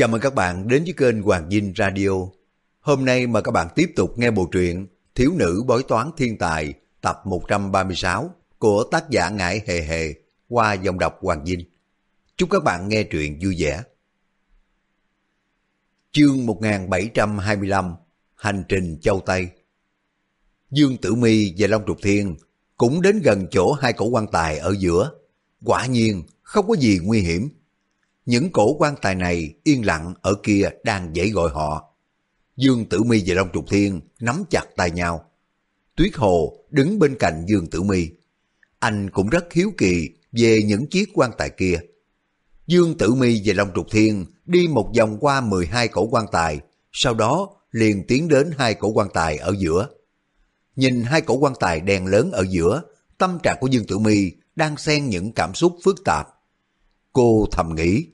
Chào mừng các bạn đến với kênh Hoàng Dinh Radio. Hôm nay mà các bạn tiếp tục nghe bộ truyện Thiếu nữ bói toán thiên tài, tập 136 của tác giả Ngải Hề Hề, qua dòng đọc Hoàng Dinh. Chúc các bạn nghe truyện vui vẻ. Chương 1725 Hành trình Châu Tây Dương Tử Mi và Long Trục Thiên cũng đến gần chỗ hai cổ quan tài ở giữa. Quả nhiên, không có gì nguy hiểm. Những cổ quan tài này yên lặng ở kia đang dãy gọi họ. Dương Tử Mi và Long Trục Thiên nắm chặt tay nhau. Tuyết Hồ đứng bên cạnh Dương Tử Mi. Anh cũng rất hiếu kỳ về những chiếc quan tài kia. Dương Tử Mi và Long Trục Thiên đi một vòng qua 12 cổ quan tài, sau đó liền tiến đến hai cổ quan tài ở giữa. Nhìn hai cổ quan tài đen lớn ở giữa, tâm trạng của Dương Tử Mi đang xen những cảm xúc phức tạp. Cô thầm nghĩ,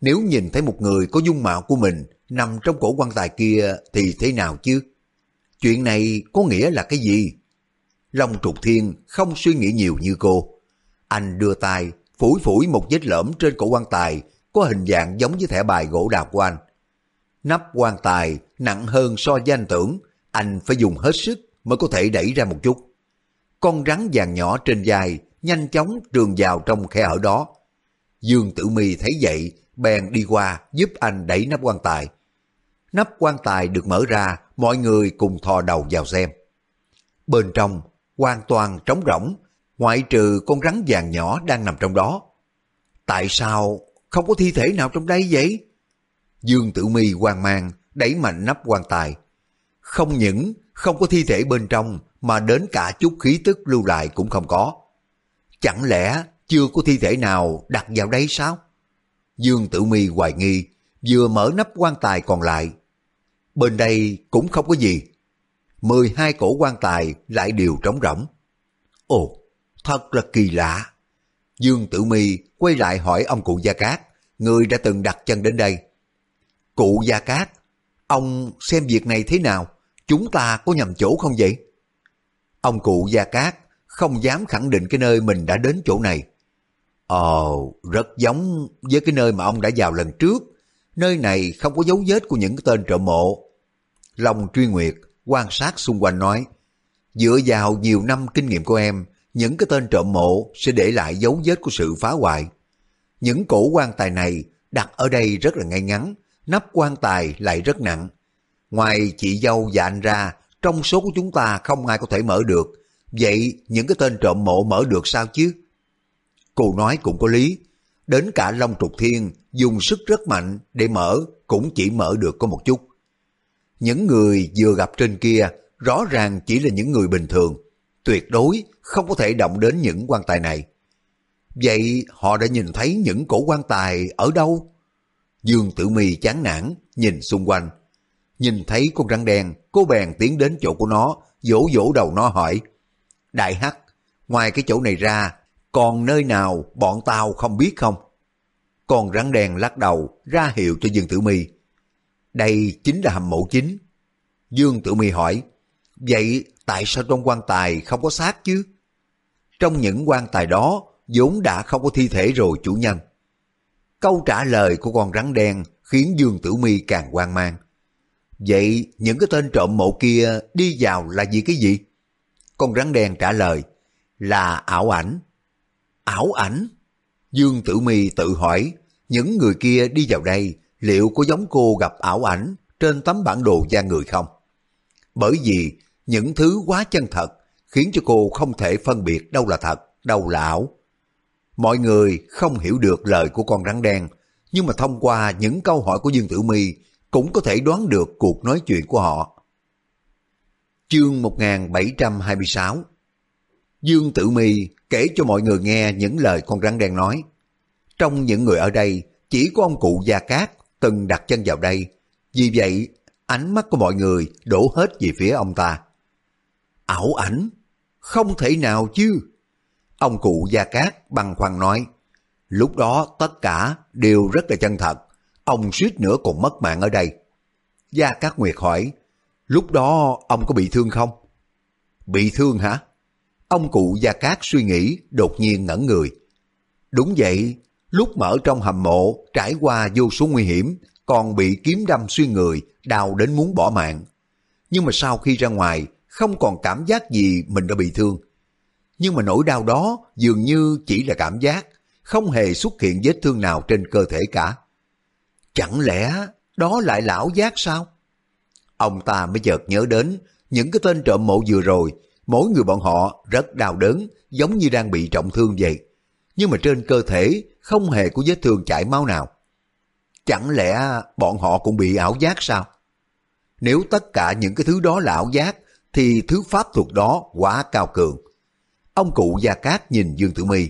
nếu nhìn thấy một người có dung mạo của mình nằm trong cổ quan tài kia thì thế nào chứ? Chuyện này có nghĩa là cái gì? Long trục thiên không suy nghĩ nhiều như cô. Anh đưa tay phủi phủi một vết lõm trên cổ quan tài có hình dạng giống với thẻ bài gỗ đào của anh. Nắp quan tài nặng hơn so với anh tưởng, anh phải dùng hết sức mới có thể đẩy ra một chút. Con rắn vàng nhỏ trên dài nhanh chóng trường vào trong khe hở đó. Dương Tử Mi thấy vậy, bèn đi qua giúp anh đẩy nắp quan tài. Nắp quan tài được mở ra, mọi người cùng thò đầu vào xem. Bên trong, hoàn toàn trống rỗng, ngoại trừ con rắn vàng nhỏ đang nằm trong đó. Tại sao không có thi thể nào trong đây vậy? Dương Tử Mi hoang mang, đẩy mạnh nắp quan tài. Không những không có thi thể bên trong mà đến cả chút khí tức lưu lại cũng không có. Chẳng lẽ chưa có thi thể nào đặt vào đây sao? Dương Tử Mi hoài nghi, vừa mở nắp quan tài còn lại. Bên đây cũng không có gì. 12 cổ quan tài lại đều trống rỗng. Ồ, thật là kỳ lạ. Dương Tử Mi quay lại hỏi ông cụ Gia Cát, người đã từng đặt chân đến đây. Cụ Gia Cát, ông xem việc này thế nào? Chúng ta có nhầm chỗ không vậy? Ông cụ Gia Cát không dám khẳng định cái nơi mình đã đến chỗ này. Ồ, rất giống với cái nơi mà ông đã vào lần trước. Nơi này không có dấu vết của những cái tên trộm mộ. Long truy nguyệt, quan sát xung quanh nói, dựa vào nhiều năm kinh nghiệm của em, những cái tên trộm mộ sẽ để lại dấu vết của sự phá hoại. Những cổ quan tài này đặt ở đây rất là ngay ngắn, nắp quan tài lại rất nặng. Ngoài chị dâu và anh ra, trong số của chúng ta không ai có thể mở được. Vậy những cái tên trộm mộ mở được sao chứ? Cô nói cũng có lý. Đến cả Long Trục Thiên dùng sức rất mạnh để mở cũng chỉ mở được có một chút. Những người vừa gặp trên kia rõ ràng chỉ là những người bình thường. Tuyệt đối không có thể động đến những quan tài này. Vậy họ đã nhìn thấy những cổ quan tài ở đâu? Dương Tử Mi chán nản nhìn xung quanh. Nhìn thấy con rắn đen, cô bèn tiến đến chỗ của nó, vỗ vỗ đầu nó hỏi. Đại Hắc, ngoài cái chỗ này ra, còn nơi nào bọn tao không biết không? Con rắn đen lắc đầu, ra hiệu cho Dương Tử Mi. Đây chính là hầm mộ chính. Dương Tử Mi hỏi, vậy tại sao trong quan tài không có xác chứ? Trong những quan tài đó, vốn đã không có thi thể rồi chủ nhân. Câu trả lời của con rắn đen khiến Dương Tử Mi càng hoang mang. Vậy những cái tên trộm mộ kia đi vào là vì cái gì? Con rắn đen trả lời là ảo ảnh. Ảo ảnh? Dương Tử Mi tự hỏi những người kia đi vào đây liệu có giống cô gặp ảo ảnh trên tấm bản đồ da người không? Bởi vì những thứ quá chân thật khiến cho cô không thể phân biệt đâu là thật, đâu là ảo. Mọi người không hiểu được lời của con rắn đen, nhưng mà thông qua những câu hỏi của Dương Tử Mi cũng có thể đoán được cuộc nói chuyện của họ. Chương 1726 Dương Tử Mi kể cho mọi người nghe những lời con rắn đen nói. Trong những người ở đây, chỉ có ông cụ Gia Cát từng đặt chân vào đây. Vì vậy, ánh mắt của mọi người đổ hết về phía ông ta. Ảo ảnh? Không thể nào chứ. Ông cụ Gia Cát băng khoăn nói. Lúc đó tất cả đều rất là chân thật. Ông suýt nữa còn mất mạng ở đây. Gia Cát Nguyệt hỏi. Lúc đó ông có bị thương không? Bị thương hả? Ông cụ Gia Cát suy nghĩ đột nhiên ngẩn người. Đúng vậy, lúc mở trong hầm mộ trải qua vô số nguy hiểm, còn bị kiếm đâm xuyên người, đau đến muốn bỏ mạng. Nhưng mà sau khi ra ngoài, không còn cảm giác gì mình đã bị thương. Nhưng mà nỗi đau đó dường như chỉ là cảm giác, không hề xuất hiện vết thương nào trên cơ thể cả. Chẳng lẽ đó lại lão giác sao? Ông ta mới chợt nhớ đến những cái tên trộm mộ vừa rồi, mỗi người bọn họ rất đau đớn, giống như đang bị trọng thương vậy. Nhưng mà trên cơ thể không hề có vết thương chảy máu nào. Chẳng lẽ bọn họ cũng bị ảo giác sao? Nếu tất cả những cái thứ đó là ảo giác, thì thứ pháp thuật đó quá cao cường. Ông cụ Gia Cát nhìn Dương Tử Mi.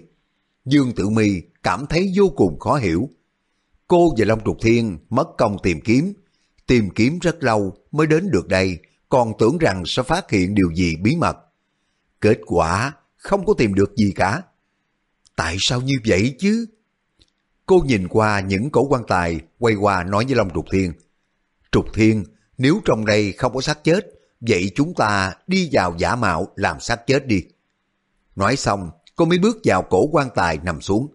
Dương Tử Mi cảm thấy vô cùng khó hiểu. Cô và Long Trục Thiên mất công tìm kiếm, tìm kiếm rất lâu mới đến được đây, còn tưởng rằng sẽ phát hiện điều gì bí mật. Kết quả không có tìm được gì cả. Tại sao như vậy chứ? Cô nhìn qua những cổ quan tài, quay qua nói với Long Trục Thiên. Trục Thiên, nếu trong đây không có xác chết, vậy chúng ta đi vào giả mạo làm xác chết đi. Nói xong, cô mới bước vào cổ quan tài nằm xuống.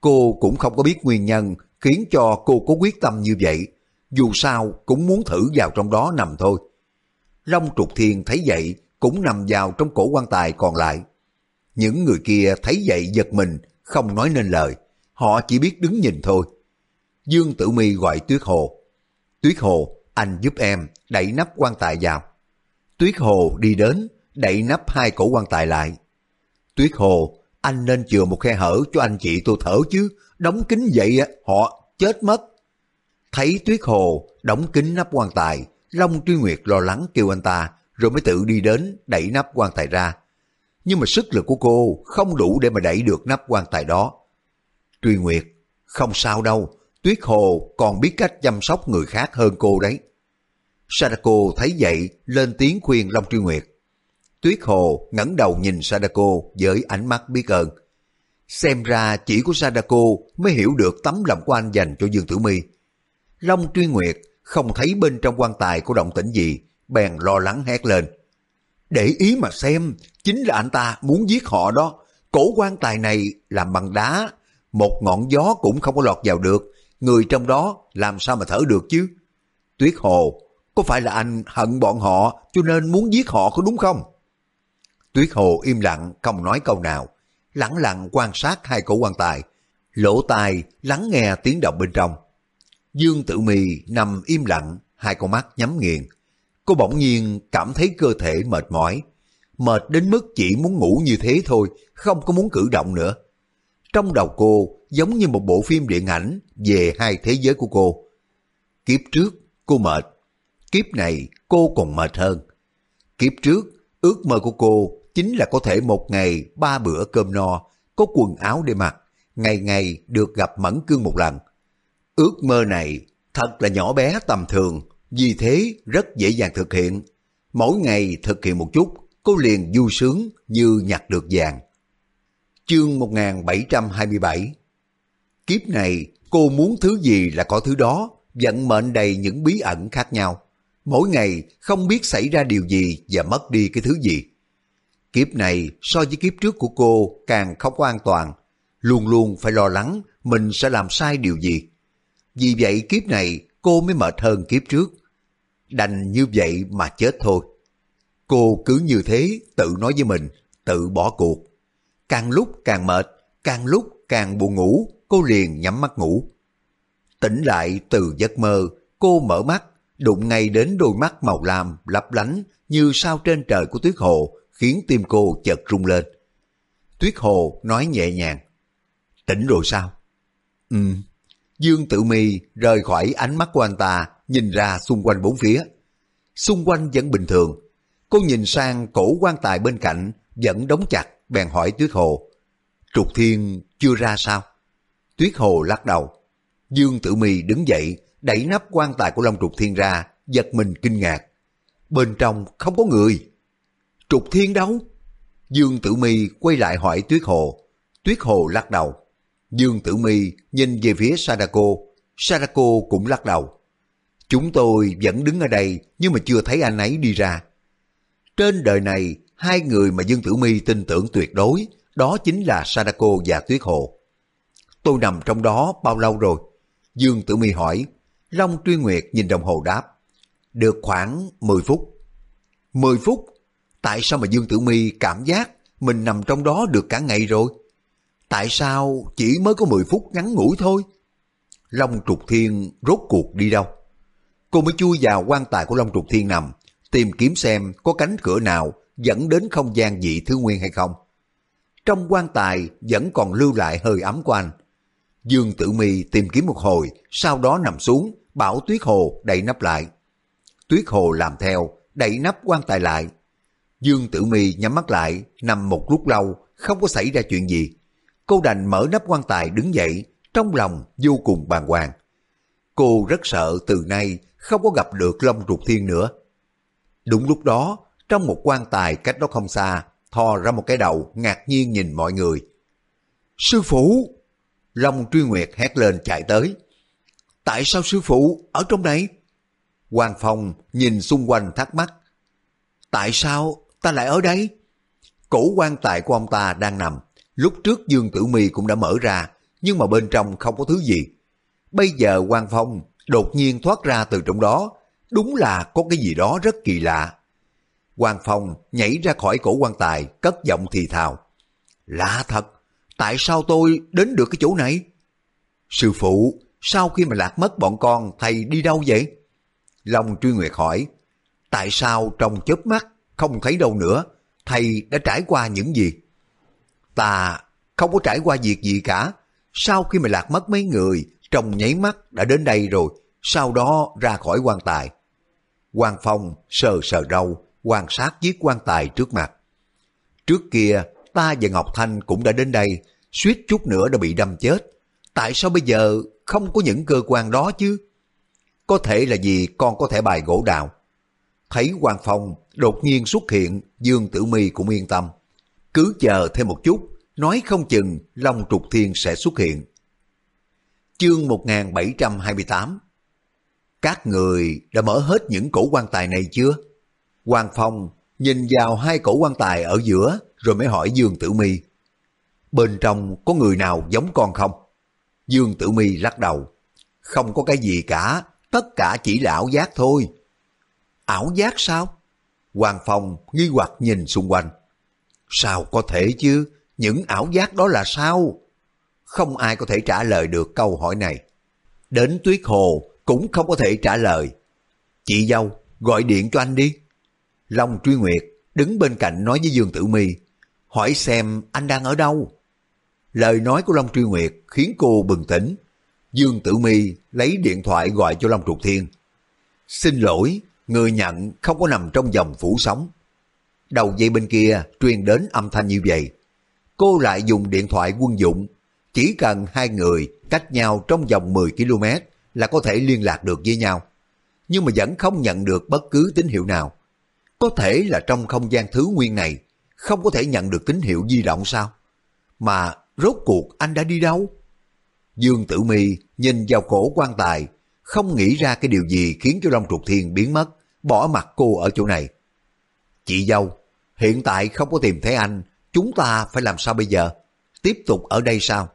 Cô cũng không có biết nguyên nhân khiến cho cô có quyết tâm như vậy. Dù sao cũng muốn thử vào trong đó nằm thôi. Long trục thiên thấy vậy cũng nằm vào trong cổ quan tài còn lại. Những người kia thấy vậy giật mình, không nói nên lời. Họ chỉ biết đứng nhìn thôi. Dương Tử Mi gọi Tuyết Hồ. Tuyết Hồ, anh giúp em đẩy nắp quan tài vào. Tuyết Hồ đi đến, đẩy nắp hai cổ quan tài lại. Tuyết Hồ, anh nên chừa một khe hở cho anh chị tôi thở chứ, đóng kín vậy họ chết mất. Thấy Tuyết Hồ đóng kín nắp quan tài, Long Truy Nguyệt lo lắng kêu anh ta, rồi mới tự đi đến đẩy nắp quan tài ra. Nhưng mà sức lực của cô không đủ để mà đẩy được nắp quan tài đó. Truy Nguyệt, không sao đâu, Tuyết Hồ còn biết cách chăm sóc người khác hơn cô đấy. Sadako thấy vậy lên tiếng khuyên Long Truy Nguyệt. Tuyết Hồ ngẩng đầu nhìn Sadako với ánh mắt biết ơn. Xem ra chỉ của Sadako mới hiểu được tấm lòng của anh dành cho Dương Tử Mi. Long Truy Nguyệt không thấy bên trong quan tài có động tĩnh gì, bèn lo lắng hét lên. Để ý mà xem, chính là anh ta muốn giết họ đó. Cổ quan tài này làm bằng đá, một ngọn gió cũng không có lọt vào được, người trong đó làm sao mà thở được chứ? Tuyết Hồ, có phải là anh hận bọn họ cho nên muốn giết họ có đúng không? Tuyết Hồ im lặng không nói câu nào, lặng lặng quan sát hai cổ quan tài, lỗ tai lắng nghe tiếng động bên trong. Dương Tử Mì nằm im lặng, hai con mắt nhắm nghiền. Cô bỗng nhiên cảm thấy cơ thể mệt mỏi, mệt đến mức chỉ muốn ngủ như thế thôi, không có muốn cử động nữa. Trong đầu cô giống như một bộ phim điện ảnh về hai thế giới của cô. Kiếp trước cô mệt, kiếp này cô còn mệt hơn. Kiếp trước ước mơ của cô chính là có thể một ngày ba bữa cơm no, có quần áo để mặc, ngày ngày được gặp Mẫn Cương một lần. Ước mơ này thật là nhỏ bé tầm thường, vì thế rất dễ dàng thực hiện. Mỗi ngày thực hiện một chút, cô liền vui sướng như nhặt được vàng. Chương 1727 Kiếp này, cô muốn thứ gì là có thứ đó, vận mệnh đầy những bí ẩn khác nhau. Mỗi ngày không biết xảy ra điều gì và mất đi cái thứ gì. Kiếp này so với kiếp trước của cô càng không có an toàn, luôn luôn phải lo lắng mình sẽ làm sai điều gì. Vì vậy kiếp này cô mới mệt hơn kiếp trước. Đành như vậy mà chết thôi. Cô cứ như thế tự nói với mình, tự bỏ cuộc. Càng lúc càng mệt, càng lúc càng buồn ngủ, cô liền nhắm mắt ngủ. Tỉnh lại từ giấc mơ, cô mở mắt, đụng ngay đến đôi mắt màu lam lấp lánh như sao trên trời của Tuyết Hồ, khiến tim cô chợt rung lên. Tuyết Hồ nói nhẹ nhàng. Tỉnh rồi sao? Ừ. Dương Tử Mi rời khỏi ánh mắt của anh ta, nhìn ra xung quanh bốn phía. Xung quanh vẫn bình thường. Cô nhìn sang cổ quan tài bên cạnh, vẫn đóng chặt, bèn hỏi Tuyết Hồ. Trục Thiên chưa ra sao? Tuyết Hồ lắc đầu. Dương Tử Mi đứng dậy, đẩy nắp quan tài của Long Trục Thiên ra, giật mình kinh ngạc. Bên trong không có người. Trục Thiên đâu? Dương Tử Mi quay lại hỏi Tuyết Hồ. Tuyết Hồ lắc đầu. Dương Tử Mi nhìn về phía Sadako. Sadako cũng lắc đầu. Chúng tôi vẫn đứng ở đây nhưng mà chưa thấy anh ấy đi ra. Trên đời này, hai người mà Dương Tử Mi tin tưởng tuyệt đối, đó chính là Sadako và Tuyết Hồ. Tôi nằm trong đó bao lâu rồi? Dương Tử Mi hỏi. Long Truy Nguyệt nhìn đồng hồ đáp. Được khoảng 10 phút. 10 phút? Tại sao mà Dương Tử Mi cảm giác mình nằm trong đó được cả ngày rồi? Tại sao chỉ mới có 10 phút ngắn ngủi thôi? Long Trục Thiên rốt cuộc đi đâu? Cô mới chui vào quan tài của Long Trục Thiên nằm, tìm kiếm xem có cánh cửa nào dẫn đến không gian dị thứ nguyên hay không. Trong quan tài vẫn còn lưu lại hơi ấm của anh. Dương Tử Mi tìm kiếm một hồi, sau đó nằm xuống, bảo Tuyết Hồ đậy nắp lại. Tuyết Hồ làm theo, đậy nắp quan tài lại. Dương Tử Mi nhắm mắt lại, nằm một lúc lâu, không có xảy ra chuyện gì. Cô đành mở nắp quan tài đứng dậy, trong lòng vô cùng bàng hoàng. Cô rất sợ từ nay không có gặp được Long Trục Thiên nữa. Đúng lúc đó, trong một quan tài cách đó không xa, thò ra một cái đầu ngạc nhiên nhìn mọi người. Sư phụ! Long Truy Nguyệt hét lên chạy tới. Tại sao sư phụ ở trong đây? Hoàng Phong nhìn xung quanh thắc mắc. Tại sao ta lại ở đây? Cổ quan tài của ông ta đang nằm. Lúc trước Dương Tử Mi cũng đã mở ra, nhưng mà bên trong không có thứ gì. Bây giờ quan Phong đột nhiên thoát ra từ trong đó, đúng là có cái gì đó rất kỳ lạ. quan Phong nhảy ra khỏi cổ quan tài, cất giọng thì thào. Lạ thật, tại sao tôi đến được cái chỗ này? Sư phụ, sau khi mà lạc mất bọn con, thầy đi đâu vậy? Long truy nguyệt hỏi, tại sao trong chớp mắt không thấy đâu nữa, thầy đã trải qua những gì? Ta không có trải qua việc gì cả, sau khi mà lạc mất mấy người, trong nháy mắt đã đến đây rồi, sau đó ra khỏi quan tài. Quan Phong sờ sờ râu, quan sát chiếc quan tài trước mặt. Trước kia, ta và Ngọc Thanh cũng đã đến đây, suýt chút nữa đã bị đâm chết. Tại sao bây giờ không có những cơ quan đó chứ? Có thể là vì con có thể bài gỗ đào. Thấy Quan Phong đột nhiên xuất hiện, Dương Tử Mi cũng yên tâm. Cứ chờ thêm một chút, nói không chừng Long Trục Thiên sẽ xuất hiện. Chương 1728 Các người đã mở hết những cổ quan tài này chưa? Hoàng Phong nhìn vào hai cổ quan tài ở giữa rồi mới hỏi Dương Tử Mi. Bên trong có người nào giống con không? Dương Tử Mi lắc đầu. Không có cái gì cả, tất cả chỉ là ảo giác thôi. Ảo giác sao? Hoàng Phong nghi hoặc nhìn xung quanh. Sao có thể chứ? Những ảo giác đó là sao? Không ai có thể trả lời được câu hỏi này. Đến Tuyết Hồ cũng không có thể trả lời. Chị dâu, gọi điện cho anh đi. Long Truy Nguyệt đứng bên cạnh nói với Dương Tử Mi, hỏi xem anh đang ở đâu. Lời nói của Long Truy Nguyệt khiến cô bừng tỉnh. Dương Tử Mi lấy điện thoại gọi cho Long Trục Thiên. Xin lỗi, người nhận không có nằm trong dòng phủ sóng. Đầu dây bên kia truyền đến âm thanh như vậy. Cô lại dùng điện thoại quân dụng. Chỉ cần hai người cách nhau trong vòng 10 km là có thể liên lạc được với nhau. Nhưng mà vẫn không nhận được bất cứ tín hiệu nào. Có thể là trong không gian thứ nguyên này không có thể nhận được tín hiệu di động sao? Mà rốt cuộc anh đã đi đâu? Dương Tử Mi nhìn vào cổ quan tài, không nghĩ ra cái điều gì khiến cho Long Trục Thiên biến mất, bỏ mặt cô ở chỗ này. Chị dâu, hiện tại không có tìm thấy anh, chúng ta phải làm sao bây giờ? Tiếp tục ở đây sao?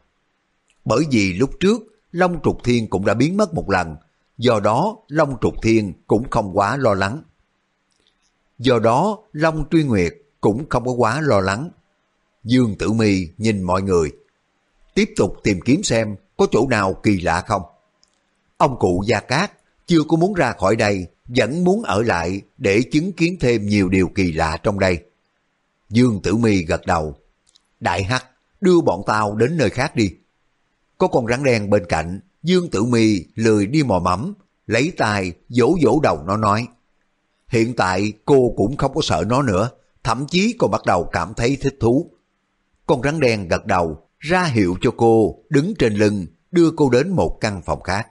Bởi vì lúc trước, Long Trục Thiên cũng đã biến mất một lần, do đó Long Trục Thiên cũng không quá lo lắng. Do đó, Long Truy Nguyệt cũng không có quá lo lắng. Dương Tử Mi nhìn mọi người, tiếp tục tìm kiếm xem có chỗ nào kỳ lạ không. Ông cụ Gia Cát chưa có muốn ra khỏi đây, vẫn muốn ở lại để chứng kiến thêm nhiều điều kỳ lạ trong đây. Dương Tử Mi gật đầu. Đại Hắc, đưa bọn tao đến nơi khác đi. Có con rắn đen bên cạnh, Dương Tử Mi lười đi mò mẫm, lấy tay vỗ vỗ đầu nó nói. Hiện tại cô cũng không có sợ nó nữa, thậm chí còn bắt đầu cảm thấy thích thú. Con rắn đen gật đầu, ra hiệu cho cô đứng trên lưng, đưa cô đến một căn phòng khác.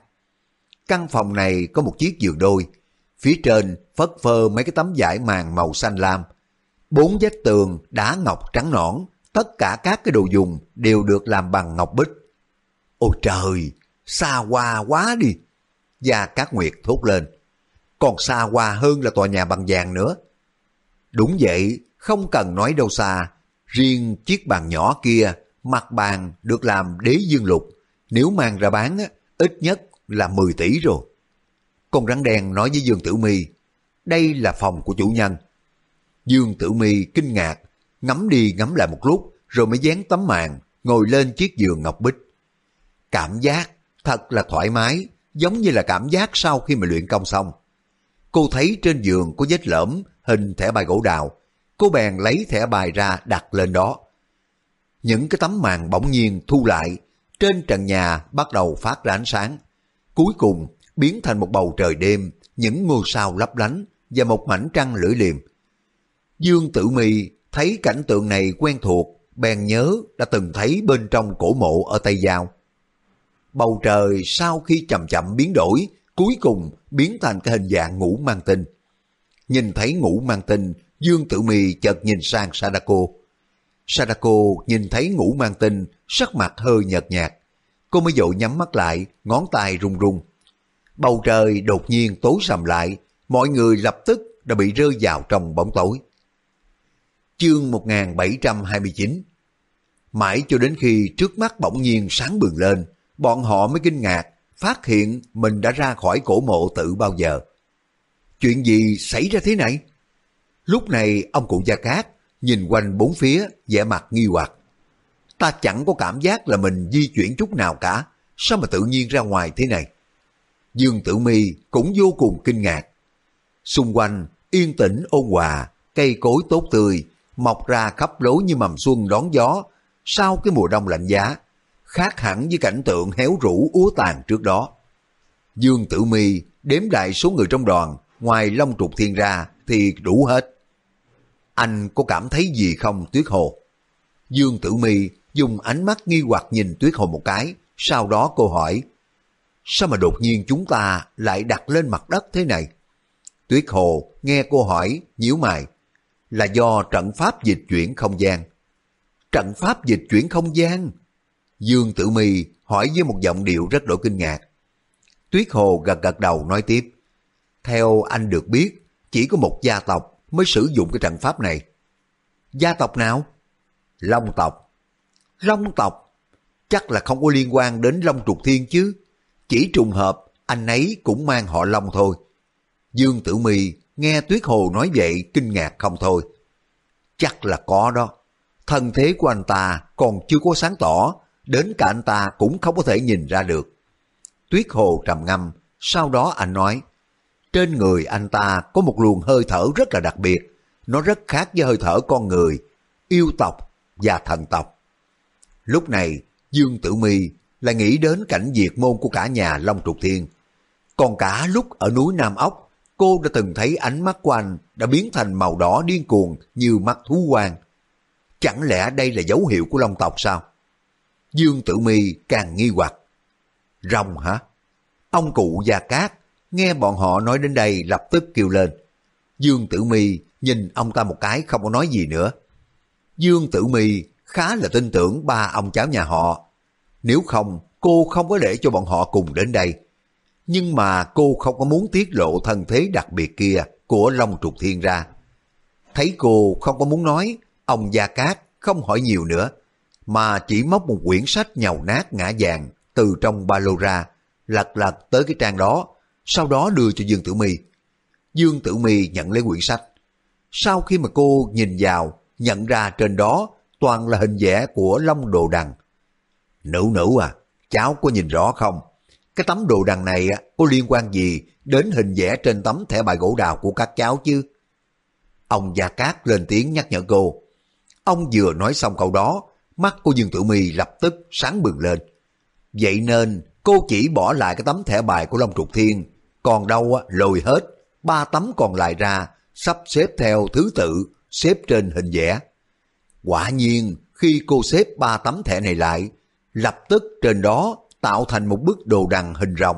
Căn phòng này có một chiếc giường đôi, phía trên phất phơ mấy cái tấm vải màng màu xanh lam. Bốn vách tường đá ngọc trắng nõn, tất cả các cái đồ dùng đều được làm bằng ngọc bích. Ôi trời, xa hoa quá đi! Gia Cát Nguyệt thốt lên còn xa hoa hơn là tòa nhà bằng vàng nữa. Đúng vậy, không cần nói đâu xa, riêng chiếc bàn nhỏ kia, mặt bàn được làm đế dương lục, nếu mang ra bán ít nhất là 10 tỷ rồi con rắn đen nói với Dương Tử Mi, đây là phòng của chủ nhân. Dương Tử Mi kinh ngạc, ngắm đi ngắm lại một lúc, rồi mới dán tấm màn, ngồi lên chiếc giường ngọc bích. Cảm giác thật là thoải mái, giống như là cảm giác sau khi mà luyện công xong. Cô thấy trên giường có vết lõm hình thẻ bài gỗ đào, cô bèn lấy thẻ bài ra đặt lên đó. Những cái tấm màn bỗng nhiên thu lại, trên trần nhà bắt đầu phát ra ánh sáng. Cuối cùng biến thành một bầu trời đêm, những ngôi sao lấp lánh và một mảnh trăng lưỡi liềm. Dương Tử Mi thấy cảnh tượng này quen thuộc, bèn nhớ đã từng thấy bên trong cổ mộ ở Tây Giao. Bầu trời sau khi chậm chậm biến đổi, cuối cùng biến thành cái hình dạng ngũ mang tinh. Nhìn thấy ngũ mang tinh, Dương Tử Mi chợt nhìn sang Sadako. Sadako nhìn thấy ngũ mang tinh, sắc mặt hơi nhợt nhạt. Cô mới dội nhắm mắt lại, ngón tay run run. Bầu trời đột nhiên tối sầm lại, mọi người lập tức đã bị rơi vào trong bóng tối. Chương 1729 Mãi cho đến khi trước mắt bỗng nhiên sáng bừng lên, bọn họ mới kinh ngạc, phát hiện mình đã ra khỏi cổ mộ tự bao giờ. Chuyện gì xảy ra thế này? Lúc này ông cụ Gia Cát nhìn quanh bốn phía, vẻ mặt nghi hoặc. Ta chẳng có cảm giác là mình di chuyển chút nào cả, sao mà tự nhiên ra ngoài thế này? Dương Tử Mi cũng vô cùng kinh ngạc. Xung quanh yên tĩnh ôn hòa, cây cối tốt tươi, mọc ra khắp lối như mầm xuân đón gió, sau cái mùa đông lạnh giá, khác hẳn với cảnh tượng héo rũ úa tàn trước đó. Dương Tử Mi đếm đại số người trong đoàn, ngoài Long Trục Thiên ra thì đủ hết. Anh có cảm thấy gì không Tuyết Hồ? Dương Tử Mi dùng ánh mắt nghi hoặc nhìn Tuyết Hồ một cái, sau đó cô hỏi, sao mà đột nhiên chúng ta lại đặt lên mặt đất thế này? Tuyết Hồ nghe cô hỏi, nhíu mày, là do trận pháp dịch chuyển không gian. Trận pháp dịch chuyển không gian? Dương Tử Mi hỏi với một giọng điệu rất đổi kinh ngạc. Tuyết Hồ gật gật đầu nói tiếp. Theo anh được biết, chỉ có một gia tộc mới sử dụng cái trận pháp này. Gia tộc nào? Long tộc. Long tộc? Chắc là không có liên quan đến Long Trục Thiên chứ. Chỉ trùng hợp, anh ấy cũng mang họ Long thôi. Dương Tử Mi nghe Tuyết Hồ nói vậy kinh ngạc không thôi. Chắc là có đó. Thân thế của anh ta còn chưa có sáng tỏ, đến cả anh ta cũng không có thể nhìn ra được. Tuyết Hồ trầm ngâm, sau đó anh nói, trên người anh ta có một luồng hơi thở rất là đặc biệt, nó rất khác với hơi thở con người, yêu tộc và thần tộc. Lúc này, Dương Tử Mi lại nghĩ đến cảnh diệt môn của cả nhà Long Trục Thiên. Còn cả lúc ở núi Nam Ốc, cô đã từng thấy ánh mắt của anh đã biến thành màu đỏ điên cuồng như mắt thú quang. Chẳng lẽ đây là dấu hiệu của Long tộc sao? Dương Tử Mi càng nghi hoặc. Rồng hả? Ông cụ già Cát nghe bọn họ nói đến đây lập tức kêu lên. Dương Tử Mi nhìn ông ta một cái không có nói gì nữa. Dương Tử Mi khá là tin tưởng ba ông cháu nhà họ. Nếu không, cô không có để cho bọn họ cùng đến đây. Nhưng mà cô không có muốn tiết lộ thân thế đặc biệt kia của Long Trục Thiên ra. Thấy cô không có muốn nói, ông Gia Cát không hỏi nhiều nữa, mà chỉ móc một quyển sách nhàu nát ngã vàng từ trong ba lô ra, lật lật tới cái trang đó, sau đó đưa cho Dương Tử My. Dương Tử My nhận lấy quyển sách. Sau khi mà cô nhìn vào, nhận ra trên đó toàn là hình vẽ của Long Đồ Đằng. Nữ nữ à, cháu có nhìn rõ không? Cái tấm đồ đằng này có liên quan gì đến hình vẽ trên tấm thẻ bài gỗ đào của các cháu chứ? Ông Gia Cát lên tiếng nhắc nhở cô. Ông vừa nói xong câu đó, mắt của Dương Tử Mi lập tức sáng bừng lên. Vậy nên cô chỉ bỏ lại cái tấm thẻ bài của Long Trục Thiên, còn đâu lồi hết, ba tấm còn lại ra, sắp xếp theo thứ tự, xếp trên hình vẽ. Quả nhiên, khi cô xếp ba tấm thẻ này lại, lập tức trên đó tạo thành một bức đồ đằng hình rồng.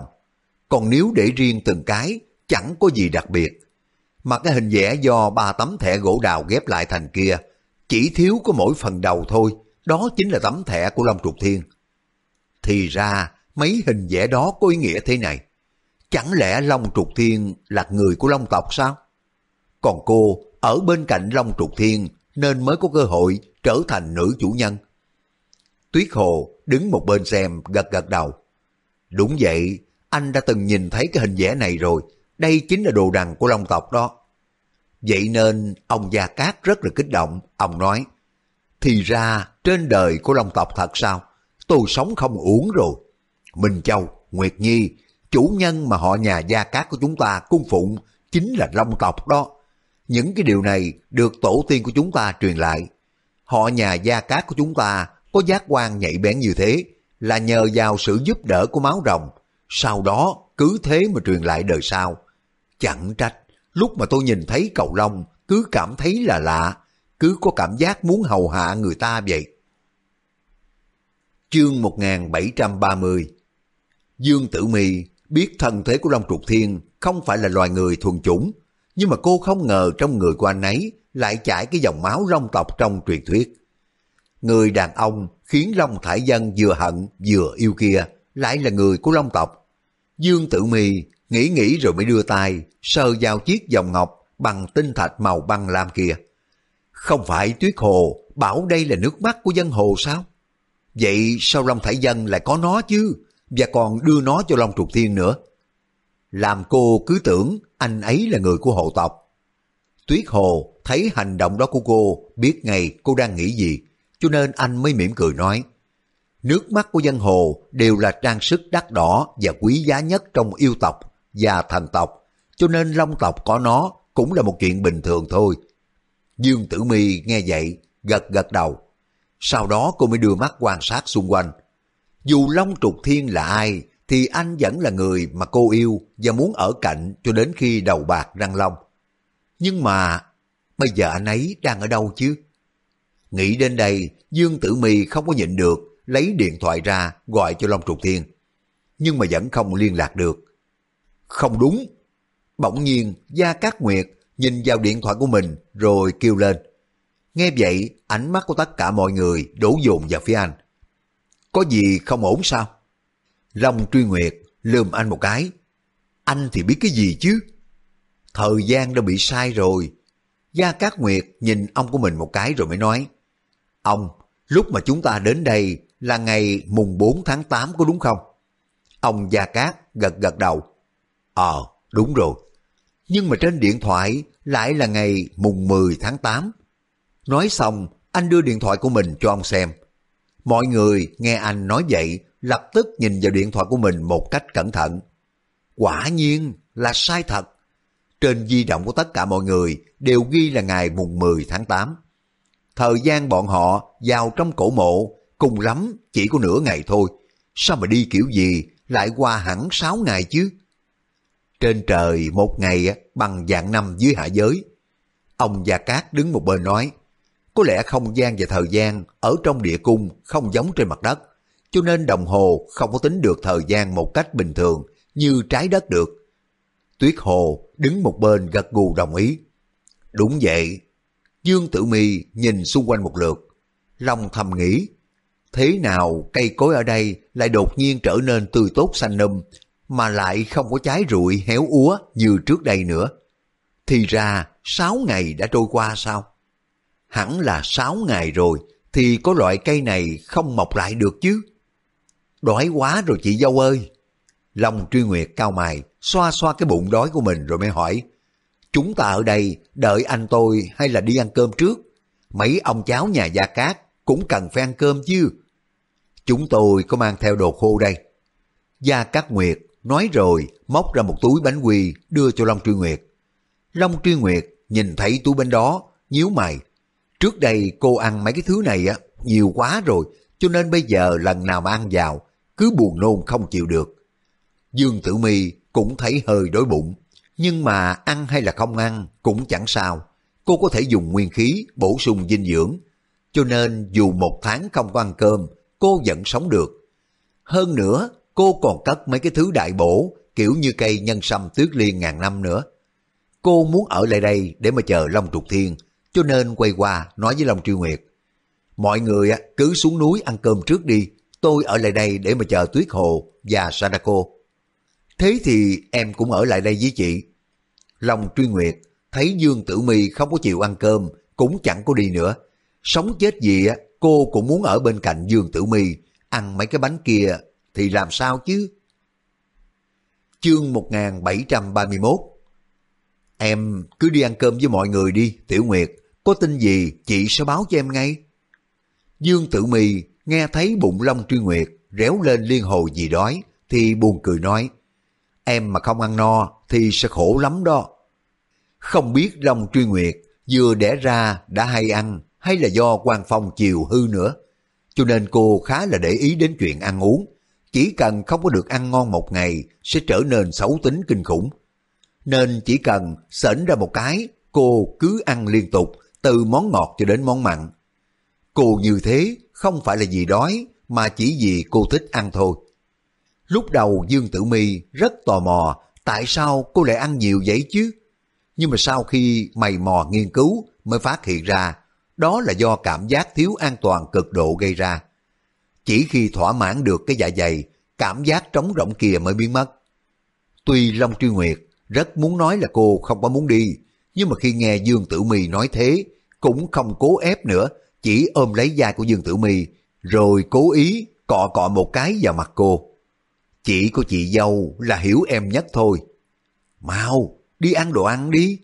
Còn nếu để riêng từng cái, chẳng có gì đặc biệt. Mà cái hình vẽ do ba tấm thẻ gỗ đào ghép lại thành kia, chỉ thiếu có mỗi phần đầu thôi, đó chính là tấm thẻ của Long Trục Thiên. Thì ra, mấy hình vẽ đó có ý nghĩa thế này. Chẳng lẽ Long Trục Thiên là người của Long tộc sao? Còn cô ở bên cạnh Long Trục Thiên nên mới có cơ hội trở thành nữ chủ nhân. Tuyết Hồ đứng một bên xem gật gật đầu. Đúng vậy, anh đã từng nhìn thấy cái hình vẽ này rồi, đây chính là đồ đằng của Long tộc đó. Vậy nên ông Gia Cát rất là kích động, ông nói, thì ra trên đời của Long tộc thật sao? Tôi sống không uổng rồi. Minh Châu, Nguyệt Nhi, chủ nhân mà họ nhà Gia Cát của chúng ta cung phụng chính là Long tộc đó. Những cái điều này được tổ tiên của chúng ta truyền lại. Họ nhà Gia Cát của chúng ta có giác quan nhạy bén như thế là nhờ vào sự giúp đỡ của máu rồng. Sau đó cứ thế mà truyền lại đời sau. Chẳng trách, lúc mà tôi nhìn thấy cầu long cứ cảm thấy là lạ, cứ có cảm giác muốn hầu hạ người ta vậy. Chương 1730 Dương Tử Mi biết thân thế của Long Trục Thiên không phải là loài người thuần chủng, nhưng mà cô không ngờ trong người của anh ấy lại chảy cái dòng máu long tộc trong truyền thuyết. Người đàn ông khiến Long Thải Dân vừa hận vừa yêu kia lại là người của Long tộc. Dương Tử Mi nghĩ nghĩ rồi mới đưa tay sờ vào chiếc vòng ngọc bằng tinh thạch màu băng lam kia. Không phải tuyết hồ bảo đây là nước mắt của dân hồ sao? Vậy sao Long Thải Dân lại có nó chứ? Và còn đưa nó cho Long Trục Thiên nữa. Làm cô cứ tưởng anh ấy là người của hộ tộc. Tuyết Hồ thấy hành động đó của cô, biết ngay cô đang nghĩ gì, cho nên anh mới mỉm cười nói. Nước mắt của dân hồ đều là trang sức đắt đỏ và quý giá nhất trong yêu tộc và thần tộc, cho nên long tộc có nó cũng là một chuyện bình thường thôi. Dương Tử Mi nghe vậy, gật gật đầu. Sau đó cô mới đưa mắt quan sát xung quanh. Dù Long Trục Thiên là ai, thì anh vẫn là người mà cô yêu và muốn ở cạnh cho đến khi đầu bạc răng long. Nhưng mà bây giờ anh ấy đang ở đâu chứ? Nghĩ đến đây, Dương Tử Mi không có nhịn được, lấy điện thoại ra gọi cho Long Trục Thiên. Nhưng mà vẫn không liên lạc được. Không đúng. Bỗng nhiên, Gia Cát Nguyệt nhìn vào điện thoại của mình rồi kêu lên. Nghe vậy, ánh mắt của tất cả mọi người đổ dồn vào phía anh. Có gì không ổn sao? Long truy nguyệt lườm anh một cái. Anh thì biết cái gì chứ? Thời gian đã bị sai rồi. Gia Cát Nguyệt nhìn ông của mình một cái rồi mới nói. Ông, lúc mà chúng ta đến đây là ngày mùng 4 tháng 8 có đúng không? Ông Gia Cát gật gật đầu. Ờ, đúng rồi. Nhưng mà trên điện thoại lại là ngày mùng 10 tháng 8. Nói xong, anh đưa điện thoại của mình cho ông xem. Mọi người nghe anh nói vậy lập tức nhìn vào điện thoại của mình một cách cẩn thận. Quả nhiên là sai thật. Trên di động của tất cả mọi người đều ghi là ngày mùng 10 tháng 8. Thời gian bọn họ vào trong cổ mộ cùng lắm chỉ có nửa ngày thôi. Sao mà đi kiểu gì lại qua hẳn 6 ngày chứ? Trên trời một ngày bằng dạng năm dưới hạ giới. Ông Gia Cát đứng một bên nói, có lẽ không gian và thời gian ở trong địa cung không giống trên mặt đất cho nên đồng hồ không có tính được thời gian một cách bình thường như trái đất được. Tuyết Hồ đứng một bên gật gù đồng ý. Đúng vậy. Dương Tử Mi nhìn xung quanh một lượt. lòng thầm nghĩ, thế nào cây cối ở đây lại đột nhiên trở nên tươi tốt xanh num mà lại không có trái rụi héo úa như trước đây nữa. Thì ra sáu ngày đã trôi qua sao? Hẳn là sáu ngày rồi thì có loại cây này không mọc lại được chứ. Đói quá rồi chị dâu ơi. Long truy nguyệt cao mày, xoa xoa cái bụng đói của mình rồi mới hỏi. Chúng ta ở đây đợi anh tôi hay là đi ăn cơm trước? Mấy ông cháu nhà Gia Cát cũng cần phải ăn cơm chứ. Chúng tôi có mang theo đồ khô đây. Gia Cát Nguyệt nói rồi móc ra một túi bánh quy đưa cho Long Truy Nguyệt. Long Truy Nguyệt nhìn thấy túi bánh đó, nhíu mày. Trước đây cô ăn mấy cái thứ này á nhiều quá rồi, cho nên bây giờ lần nào mà ăn vào cứ buồn nôn không chịu được. Dương Tử Mi cũng thấy hơi đói bụng, nhưng mà ăn hay là không ăn cũng chẳng sao. Cô có thể dùng nguyên khí bổ sung dinh dưỡng, cho nên dù một tháng không có ăn cơm, cô vẫn sống được. Hơn nữa, cô còn cất mấy cái thứ đại bổ, kiểu như cây nhân sâm tuyết liên ngàn năm nữa. Cô muốn ở lại đây để mà chờ Long Trục Thiên, cho nên quay qua nói với Long Triêu Nguyệt. Mọi người cứ xuống núi ăn cơm trước đi, tôi ở lại đây để mà chờ Tuyết Hồ và Sadako. Thế thì em cũng ở lại đây với chị. Long truy nguyệt, thấy Dương Tử Mi không có chịu ăn cơm, cũng chẳng có đi nữa. Sống chết gì á, cô cũng muốn ở bên cạnh Dương Tử Mi ăn mấy cái bánh kia thì làm sao chứ? Chương 1731 Em cứ đi ăn cơm với mọi người đi, Tiểu Nguyệt. Có tin gì chị sẽ báo cho em ngay. Dương Tử Mì nghe thấy bụng Long Truy Nguyệt réo lên liên hồi gì đói thì buồn cười nói Em mà không ăn no thì sẽ khổ lắm đó. Không biết Long Truy Nguyệt vừa đẻ ra đã hay ăn hay là do quan phong chiều hư nữa. Cho nên cô khá là để ý đến chuyện ăn uống. Chỉ cần không có được ăn ngon một ngày sẽ trở nên xấu tính kinh khủng. Nên chỉ cần sởn ra một cái, cô cứ ăn liên tục, từ món ngọt cho đến món mặn. Cô như thế không phải là vì đói, mà chỉ vì cô thích ăn thôi. Lúc đầu Dương Tử Mi rất tò mò tại sao cô lại ăn nhiều vậy chứ? Nhưng mà sau khi mày mò nghiên cứu mới phát hiện ra đó là do cảm giác thiếu an toàn cực độ gây ra. Chỉ khi thỏa mãn được cái dạ dày, cảm giác trống rỗng kia mới biến mất. Tuy Long Truy Nguyệt rất muốn nói là cô không có muốn đi, nhưng mà khi nghe Dương Tử Mi nói thế, cũng không cố ép nữa, chỉ ôm lấy da của Dương Tử Mi, rồi cố ý cọ cọ một cái vào mặt cô. Chỉ của chị dâu là hiểu em nhất thôi. Mau, đi ăn đồ ăn đi.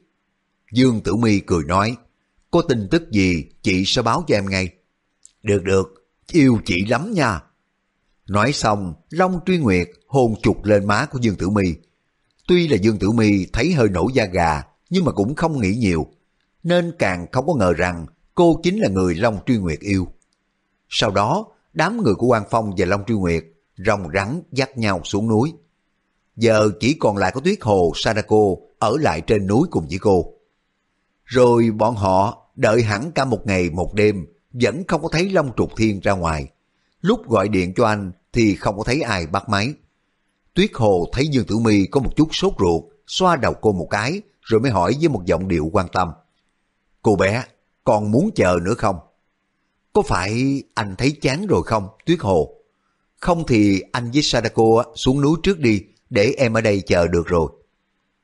Dương Tử Mi cười nói, có tin tức gì chị sẽ báo cho em ngay. Được được, yêu chị lắm nha. Nói xong, Long Truy Nguyệt hôn chụt lên má của Dương Tử Mi. Tuy là Dương Tử Mi thấy hơi nổi da gà, nhưng mà cũng không nghĩ nhiều, nên càng không có ngờ rằng cô chính là người Long Truy Nguyệt yêu. Sau đó, đám người của Quan Phong và Long Truy Nguyệt rồng rắn dắt nhau xuống núi. Giờ chỉ còn lại có Tuyết Hồ, Sadako ở lại trên núi cùng với cô. Rồi bọn họ đợi hẳn cả một ngày một đêm, vẫn không có thấy Long Trục Thiên ra ngoài. Lúc gọi điện cho anh thì không có thấy ai bắt máy. Tuyết Hồ thấy Dương Tử Mi có một chút sốt ruột, xoa đầu cô một cái, rồi mới hỏi với một giọng điệu quan tâm. Cô bé, còn muốn chờ nữa không? Có phải anh thấy chán rồi không, Tuyết Hồ? Không thì anh với Sadako xuống núi trước đi, để em ở đây chờ được rồi.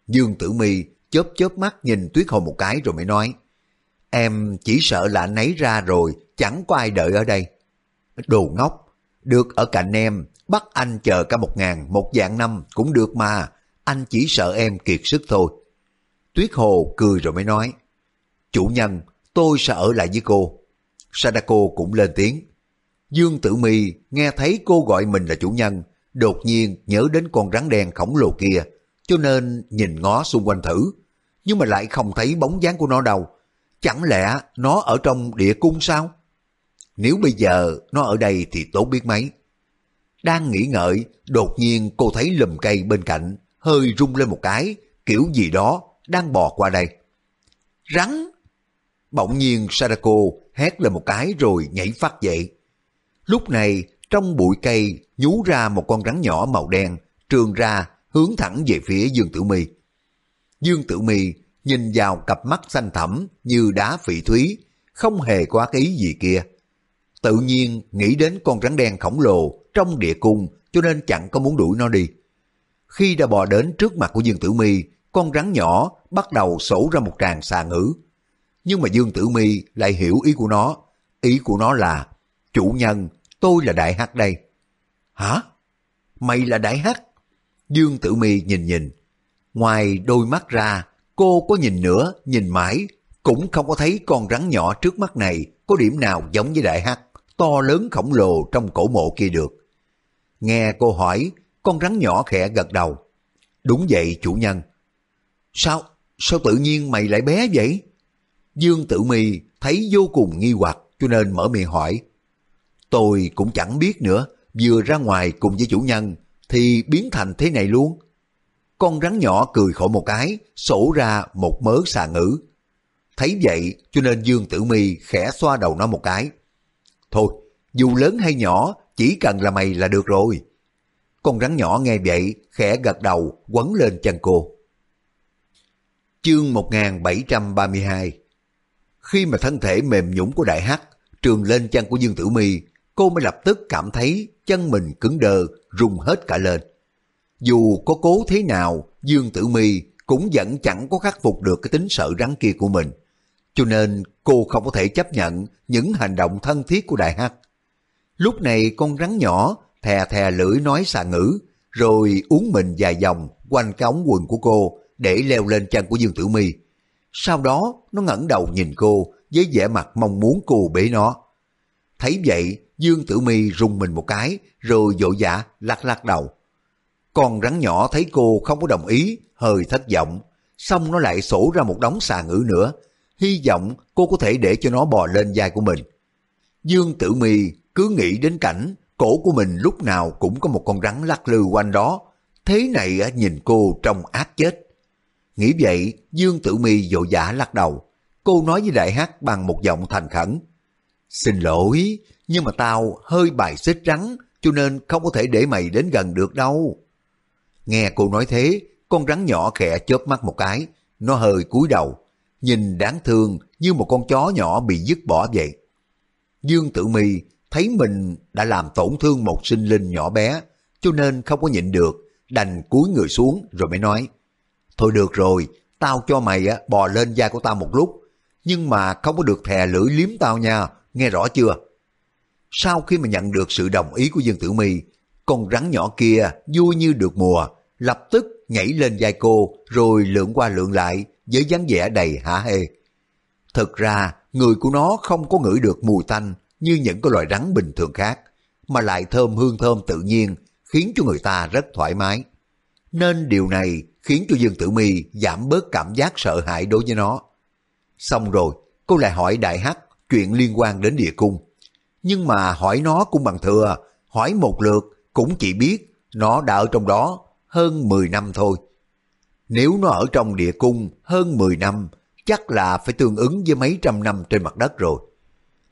Dương Tử Mi chớp chớp mắt nhìn Tuyết Hồ một cái rồi mới nói, em chỉ sợ là anh ấy ra rồi, chẳng có ai đợi ở đây. Đồ ngốc, được ở cạnh em, bắt anh chờ cả một ngàn, một dạng năm cũng được mà, anh chỉ sợ em kiệt sức thôi. Tuyết Hồ cười rồi mới nói, chủ nhân, tôi sẽ ở lại với cô. Sadako cũng lên tiếng. Dương Tử Mi nghe thấy cô gọi mình là chủ nhân, đột nhiên nhớ đến con rắn đen khổng lồ kia, cho nên nhìn ngó xung quanh thử, nhưng mà lại không thấy bóng dáng của nó đâu. Chẳng lẽ nó ở trong địa cung sao? Nếu bây giờ nó ở đây thì tốt biết mấy. Đang nghĩ ngợi, đột nhiên cô thấy lùm cây bên cạnh, hơi rung lên một cái, kiểu gì đó, đang bò qua đây. Rắn! Bỗng nhiên Sadako hét lên một cái rồi nhảy phát dậy. Lúc này, trong bụi cây nhú ra một con rắn nhỏ màu đen, trường ra hướng thẳng về phía Dương Tử Mi. Dương Tử Mi nhìn vào cặp mắt xanh thẳm như đá phỉ thúy, không hề có ác ý gì kia. Tự nhiên nghĩ đến con rắn đen khổng lồ trong địa cung cho nên chẳng có muốn đuổi nó đi. Khi đã bò đến trước mặt của Dương Tử Mi, con rắn nhỏ bắt đầu sổ ra một tràng xà ngữ. Nhưng mà Dương Tử Mi lại hiểu ý của nó. Ý của nó là, chủ nhân, tôi là Đại Hắc đây. Hả? Mày là Đại Hắc? Dương Tử Mi nhìn nhìn. Ngoài đôi mắt ra, cô có nhìn nữa, nhìn mãi, cũng không có thấy con rắn nhỏ trước mắt này có điểm nào giống với Đại Hắc, to lớn khổng lồ trong cổ mộ kia được. Nghe cô hỏi, con rắn nhỏ khẽ gật đầu. Đúng vậy chủ nhân. Sao? Sao tự nhiên mày lại bé vậy? Dương Tử Mi thấy vô cùng nghi hoặc cho nên mở miệng hỏi. Tôi cũng chẳng biết nữa, vừa ra ngoài cùng với chủ nhân thì biến thành thế này luôn. Con rắn nhỏ cười khổ một cái, sổ ra một mớ xà ngữ. Thấy vậy cho nên Dương Tử Mi khẽ xoa đầu nó một cái. Thôi, dù lớn hay nhỏ, chỉ cần là mày là được rồi. Con rắn nhỏ nghe vậy, khẽ gật đầu, quấn lên chân cô. Chương 1732 Khi mà thân thể mềm nhũng của đại hắc trường lên chân của Dương Tử Mi, cô mới lập tức cảm thấy chân mình cứng đờ, rung hết cả lên. Dù có cố thế nào, Dương Tử Mi cũng vẫn chẳng có khắc phục được cái tính sợ rắn kia của mình. Cho nên cô không có thể chấp nhận những hành động thân thiết của Đại Hắc. Lúc này con rắn nhỏ thè thè lưỡi nói xà ngữ, rồi uống mình dài dòng quanh cái ống quần của cô để leo lên chân của Dương Tử Mi. Sau đó nó ngẩng đầu nhìn cô với vẻ mặt mong muốn cô bế nó. Thấy vậy, Dương Tử Mi rung mình một cái rồi vội vã lắc lắc đầu. Con rắn nhỏ thấy cô không có đồng ý, hơi thất vọng, xong nó lại sổ ra một đống xà ngữ nữa, hy vọng cô có thể để cho nó bò lên vai của mình. Dương Tử Mi cứ nghĩ đến cảnh cổ của mình lúc nào cũng có một con rắn lắc lư quanh đó, thế này nhìn cô trông ác chết. Nghĩ vậy, Dương Tử Mi vội vã lắc đầu. Cô nói với Đại Hắc bằng một giọng thành khẩn. Xin lỗi, nhưng mà tao hơi bài xích rắn, cho nên không có thể để mày đến gần được đâu. Nghe cô nói thế, con rắn nhỏ khẽ chớp mắt một cái, nó hơi cúi đầu, nhìn đáng thương như một con chó nhỏ bị dứt bỏ vậy. Dương Tử Mi thấy mình đã làm tổn thương một sinh linh nhỏ bé, cho nên không có nhịn được, đành cúi người xuống rồi mới nói, Thôi được rồi, tao cho mày á bò lên da của tao một lúc, nhưng mà không có được thè lưỡi liếm tao nha, nghe rõ chưa? Sau khi mà nhận được sự đồng ý của Dương Tử Mi, con rắn nhỏ kia vui như được mùa, lập tức nhảy lên vai cô rồi lượn qua lượn lại với dáng vẻ đầy hả hê. Thực ra, người của nó không có ngửi được mùi tanh như những cái loài rắn bình thường khác, mà lại thơm hương thơm tự nhiên, khiến cho người ta rất thoải mái. Nên điều này khiến cho Dương Tử Mi giảm bớt cảm giác sợ hãi đối với nó. Xong rồi, cô lại hỏi Đại Hắc chuyện liên quan đến địa cung. Nhưng mà hỏi nó cũng bằng thừa, hỏi một lượt cũng chỉ biết nó đã ở trong đó hơn 10 năm thôi. Nếu nó ở trong địa cung hơn 10 năm, chắc là phải tương ứng với mấy trăm năm trên mặt đất rồi.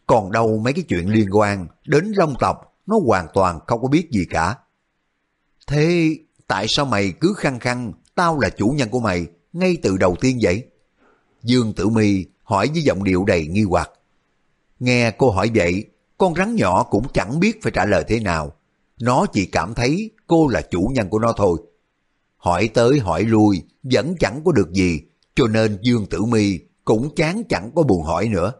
Còn đâu mấy cái chuyện liên quan đến long tộc, nó hoàn toàn không có biết gì cả. Thế tại sao mày cứ khăng khăng tao là chủ nhân của mày ngay từ đầu tiên vậy? Dương Tử Mi hỏi với giọng điệu đầy nghi hoặc. Nghe cô hỏi vậy, con rắn nhỏ cũng chẳng biết phải trả lời thế nào. Nó chỉ cảm thấy cô là chủ nhân của nó thôi. Hỏi tới hỏi lui vẫn chẳng có được gì, cho nên Dương Tử Mi cũng chán chẳng có buồn hỏi nữa.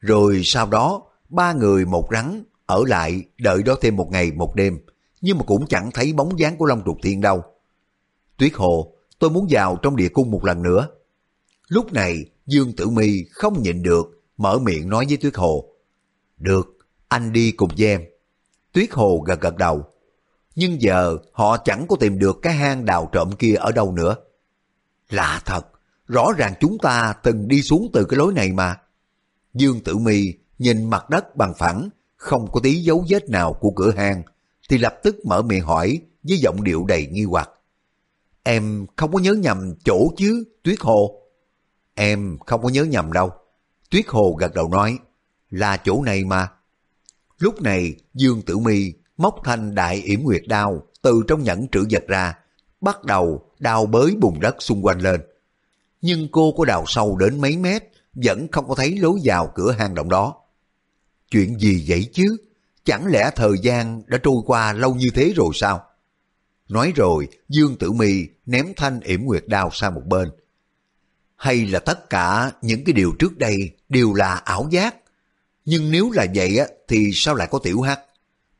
Rồi sau đó, ba người một rắn ở lại đợi đó thêm một ngày một đêm, nhưng mà cũng chẳng thấy bóng dáng của Long Trục Thiên đâu. Tuyết Hồ, tôi muốn vào trong địa cung một lần nữa. Lúc này, Dương Tử Mi không nhịn được, mở miệng nói với Tuyết Hồ. Được, anh đi cùng với em. Tuyết Hồ gật gật đầu. Nhưng giờ họ chẳng có tìm được cái hang đào trộm kia ở đâu nữa. Lạ thật, rõ ràng chúng ta từng đi xuống từ cái lối này mà. Dương Tử Mi nhìn mặt đất bằng phẳng, không có tí dấu vết nào của cửa hang, thì lập tức mở miệng hỏi với giọng điệu đầy nghi hoặc. Em không có nhớ nhầm chỗ chứ, Tuyết Hồ. Em không có nhớ nhầm đâu. Tuyết Hồ gật đầu nói, là chỗ này mà. Lúc này, Dương Tử Mi móc thanh đại yểm nguyệt đao từ trong nhẫn trữ vật ra, bắt đầu đào bới bùn đất xung quanh lên. Nhưng cô có đào sâu đến mấy mét, vẫn không có thấy lối vào cửa hang động đó. Chuyện gì vậy chứ? Chẳng lẽ thời gian đã trôi qua lâu như thế rồi sao? Nói rồi, Dương Tử Mi ném thanh yểm nguyệt đao sang một bên. Hay là tất cả những cái điều trước đây đều là ảo giác? Nhưng nếu là vậy á, thì sao lại có tiểu hắc?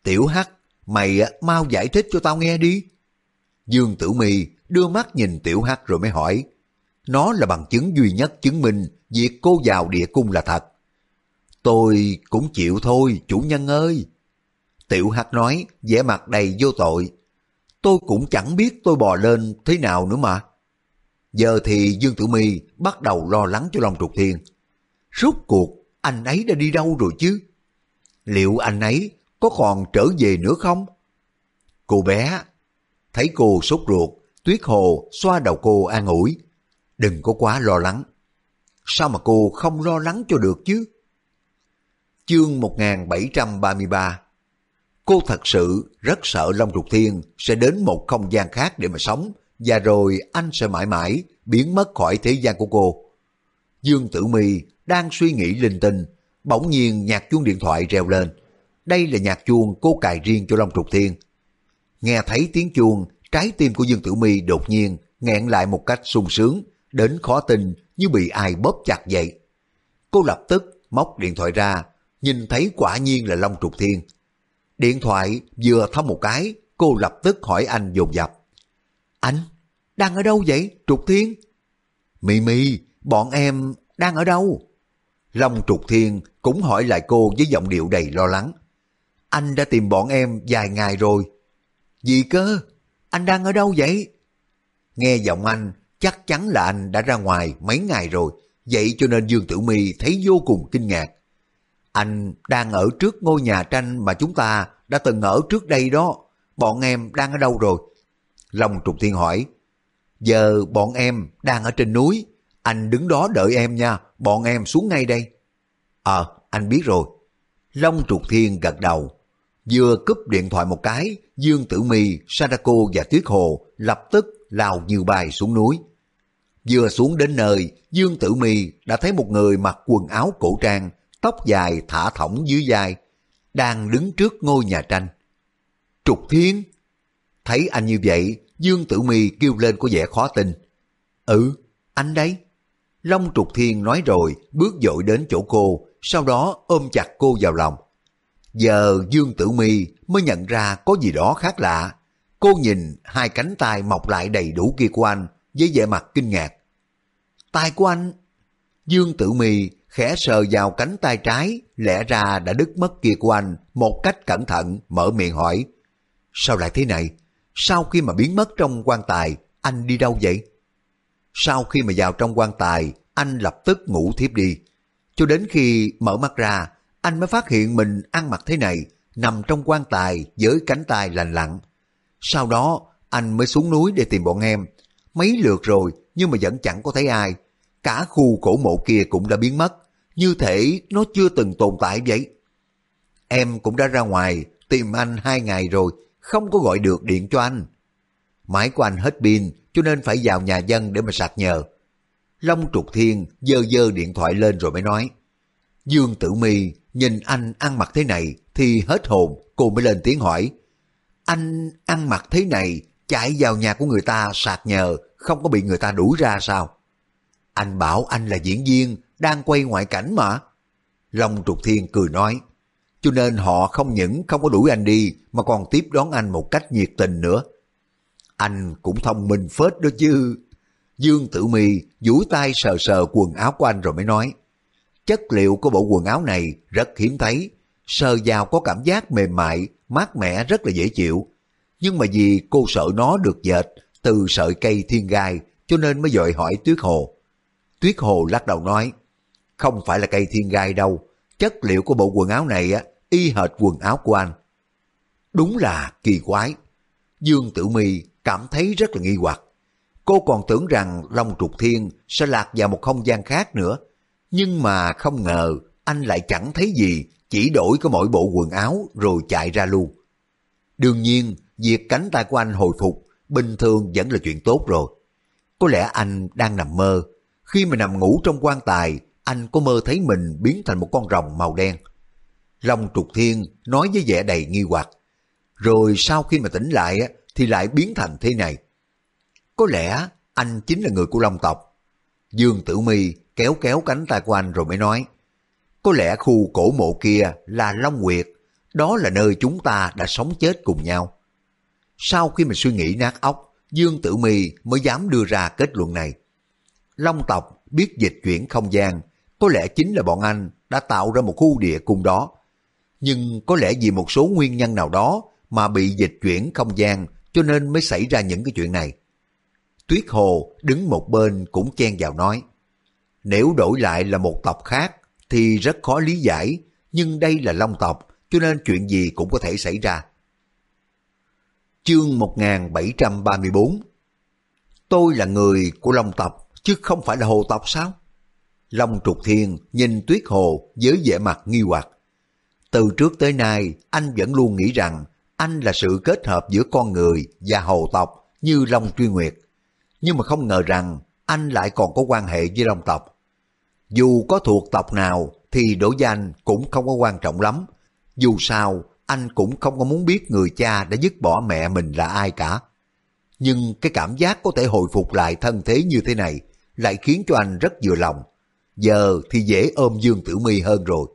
Tiểu hắc, mày á, mau giải thích cho tao nghe đi. Dương Tử Mi đưa mắt nhìn tiểu hắc rồi mới hỏi. Nó là bằng chứng duy nhất chứng minh việc cô vào địa cung là thật. Tôi cũng chịu thôi, chủ nhân ơi. Tiểu Hắc nói, vẻ mặt đầy vô tội. Tôi cũng chẳng biết tôi bò lên thế nào nữa mà. Giờ thì Dương Tử Mi bắt đầu lo lắng cho Long Trục Thiên. Rốt cuộc, anh ấy đã đi đâu rồi chứ? Liệu anh ấy có còn trở về nữa không? Cô bé, thấy cô sốt ruột, Tuyết Hồ xoa đầu cô an ủi. Đừng có quá lo lắng. Sao mà cô không lo lắng cho được chứ? Chương 1733 Cô thật sự rất sợ Long Trục Thiên sẽ đến một không gian khác để mà sống và rồi anh sẽ mãi mãi biến mất khỏi thế gian của cô. Dương Tử Mi đang suy nghĩ linh tinh, bỗng nhiên nhạc chuông điện thoại reo lên. Đây là nhạc chuông cô cài riêng cho Long Trục Thiên. Nghe thấy tiếng chuông, trái tim của Dương Tử Mi đột nhiên nghẹn lại một cách sung sướng, đến khó tin như bị ai bóp chặt vậy. Cô lập tức móc điện thoại ra, nhìn thấy quả nhiên là Long Trục Thiên. Điện thoại vừa thăm một cái, cô lập tức hỏi anh dồn dập. Anh, đang ở đâu vậy, Trục Thiên? Mì Mì, bọn em đang ở đâu? Long Trục Thiên cũng hỏi lại cô với giọng điệu đầy lo lắng. Anh đã tìm bọn em vài ngày rồi. Gì cơ? Anh đang ở đâu vậy? Nghe giọng anh, chắc chắn là anh đã ra ngoài mấy ngày rồi. Vậy cho nên Dương Tử My thấy vô cùng kinh ngạc. Anh đang ở trước ngôi nhà tranh mà chúng ta đã từng ở trước đây đó. Bọn em đang ở đâu rồi? Long Trục Thiên hỏi. Giờ bọn em đang ở trên núi. Anh đứng đó đợi em nha, bọn em xuống ngay đây. Ờ, anh biết rồi. Long Trục Thiên gật đầu. Vừa cúp điện thoại một cái, Dương Tử My, Sadako và Tuyết Hồ lập tức lao như bài xuống núi. Vừa xuống đến nơi, Dương Tử My đã thấy một người mặc quần áo cổ trang, tóc dài thả thõng dưới vai, đang đứng trước ngôi nhà tranh. Trục Thiên! Thấy anh như vậy, Dương Tử Mi kêu lên có vẻ khó tin. Ừ, anh đấy. Long Trục Thiên nói rồi, bước dội đến chỗ cô, sau đó ôm chặt cô vào lòng. Giờ Dương Tử Mi mới nhận ra có gì đó khác lạ. Cô nhìn hai cánh tay mọc lại đầy đủ kia của anh với vẻ mặt kinh ngạc. Tay của anh... Dương Tử Mi khẽ sờ vào cánh tay trái, lẽ ra đã đứt mất kia của anh một cách cẩn thận, mở miệng hỏi. Sao lại thế này? Sau khi mà biến mất trong quan tài, anh đi đâu vậy? Sau khi mà vào trong quan tài, anh lập tức ngủ thiếp đi. Cho đến khi mở mắt ra, anh mới phát hiện mình ăn mặc thế này, nằm trong quan tài với cánh tay lành lặn. Sau đó, anh mới xuống núi để tìm bọn em. Mấy lượt rồi, nhưng mà vẫn chẳng có thấy ai. Cả khu cổ mộ kia cũng đã biến mất, như thể nó chưa từng tồn tại vậy. Em cũng đã ra ngoài tìm anh hai ngày rồi, không có gọi được điện cho anh. Máy của anh hết pin, cho nên phải vào nhà dân để mà sạc nhờ. Long trục thiên dơ dơ điện thoại lên rồi mới nói. Dương Tử Mi nhìn anh ăn mặc thế này thì hết hồn, cô mới lên tiếng hỏi. Anh ăn mặc thế này, chạy vào nhà của người ta sạc nhờ, không có bị người ta đuổi ra sao? Anh bảo anh là diễn viên, đang quay ngoại cảnh mà. Long Trục Thiên cười nói, cho nên họ không những không có đuổi anh đi mà còn tiếp đón anh một cách nhiệt tình nữa. Anh cũng thông minh phết đó chứ. Dương Tử Mi duỗi tay sờ sờ quần áo của anh rồi mới nói, chất liệu của bộ quần áo này rất hiếm thấy, sờ vào có cảm giác mềm mại, mát mẻ rất là dễ chịu. Nhưng mà vì cô sợ nó được dệt từ sợi cây thiên gai cho nên mới dội hỏi Tuyết Hồ. Tuyết Hồ lắc đầu nói, không phải là cây thiên gai đâu, chất liệu của bộ quần áo này á, y hệt quần áo của anh. Đúng là kỳ quái. Dương Tử Mi cảm thấy rất là nghi hoặc. Cô còn tưởng rằng Long Trục Thiên sẽ lạc vào một không gian khác nữa. Nhưng mà không ngờ anh lại chẳng thấy gì, chỉ đổi có mỗi bộ quần áo rồi chạy ra luôn. Đương nhiên, việc cánh tay của anh hồi phục bình thường vẫn là chuyện tốt rồi. Có lẽ anh đang nằm mơ. Khi mà nằm ngủ trong quan tài, anh có mơ thấy mình biến thành một con rồng màu đen. Long trục thiên nói với vẻ đầy nghi hoặc. Rồi sau khi mà tỉnh lại thì lại biến thành thế này. Có lẽ anh chính là người của Long tộc. Dương Tử Mi kéo kéo cánh tay của anh rồi mới nói. Có lẽ khu cổ mộ kia là Long Nguyệt, đó là nơi chúng ta đã sống chết cùng nhau. Sau khi mình suy nghĩ nát óc, Dương Tử Mi mới dám đưa ra kết luận này. Long tộc biết dịch chuyển không gian, có lẽ chính là bọn anh đã tạo ra một khu địa cung đó. Nhưng có lẽ vì một số nguyên nhân nào đó mà bị dịch chuyển không gian cho nên mới xảy ra những cái chuyện này. Tuyết Hồ đứng một bên cũng chen vào nói. Nếu đổi lại là một tộc khác thì rất khó lý giải, nhưng đây là Long tộc cho nên chuyện gì cũng có thể xảy ra. Chương 1734 Tôi là người của Long tộc, chứ không phải là hồ tộc sao? Long trục thiên nhìn Tuyết Hồ với vẻ mặt nghi hoặc. Từ trước tới nay, anh vẫn luôn nghĩ rằng anh là sự kết hợp giữa con người và hồ tộc như Long Truy Nguyệt. Nhưng mà không ngờ rằng anh lại còn có quan hệ với Long tộc. Dù có thuộc tộc nào thì đổ danh cũng không có quan trọng lắm. Dù sao, anh cũng không có muốn biết người cha đã dứt bỏ mẹ mình là ai cả. Nhưng cái cảm giác có thể hồi phục lại thân thế như thế này lại khiến cho anh rất vừa lòng. Giờ thì dễ ôm Dương Tử Mi hơn rồi.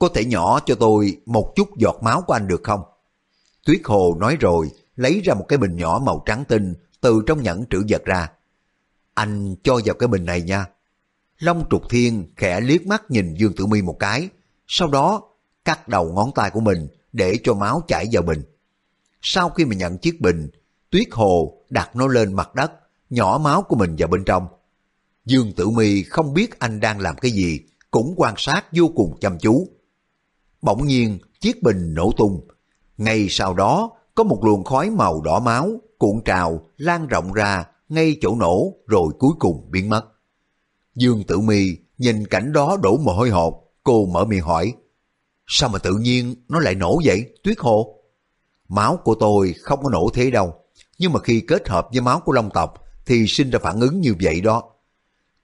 Có thể nhỏ cho tôi một chút giọt máu của anh được không? Tuyết Hồ nói rồi, lấy ra một cái bình nhỏ màu trắng tinh từ trong nhẫn trữ vật ra. Anh cho vào cái bình này nha. Long trục thiên khẽ liếc mắt nhìn Dương Tử Mi một cái, sau đó cắt đầu ngón tay của mình để cho máu chảy vào bình. Sau khi mà nhận chiếc bình, Tuyết Hồ đặt nó lên mặt đất, nhỏ máu của mình vào bên trong. Dương Tử Mi không biết anh đang làm cái gì, cũng quan sát vô cùng chăm chú. Bỗng nhiên, chiếc bình nổ tung. Ngay sau đó, có một luồng khói màu đỏ máu cuộn trào lan rộng ra ngay chỗ nổ rồi cuối cùng biến mất. Dương Tử Mi nhìn cảnh đó đổ mồ hôi hột, cô mở miệng hỏi, sao mà tự nhiên nó lại nổ vậy, Tuyết Hồ? Máu của tôi không có nổ thế đâu, nhưng mà khi kết hợp với máu của Long tộc thì sinh ra phản ứng như vậy đó.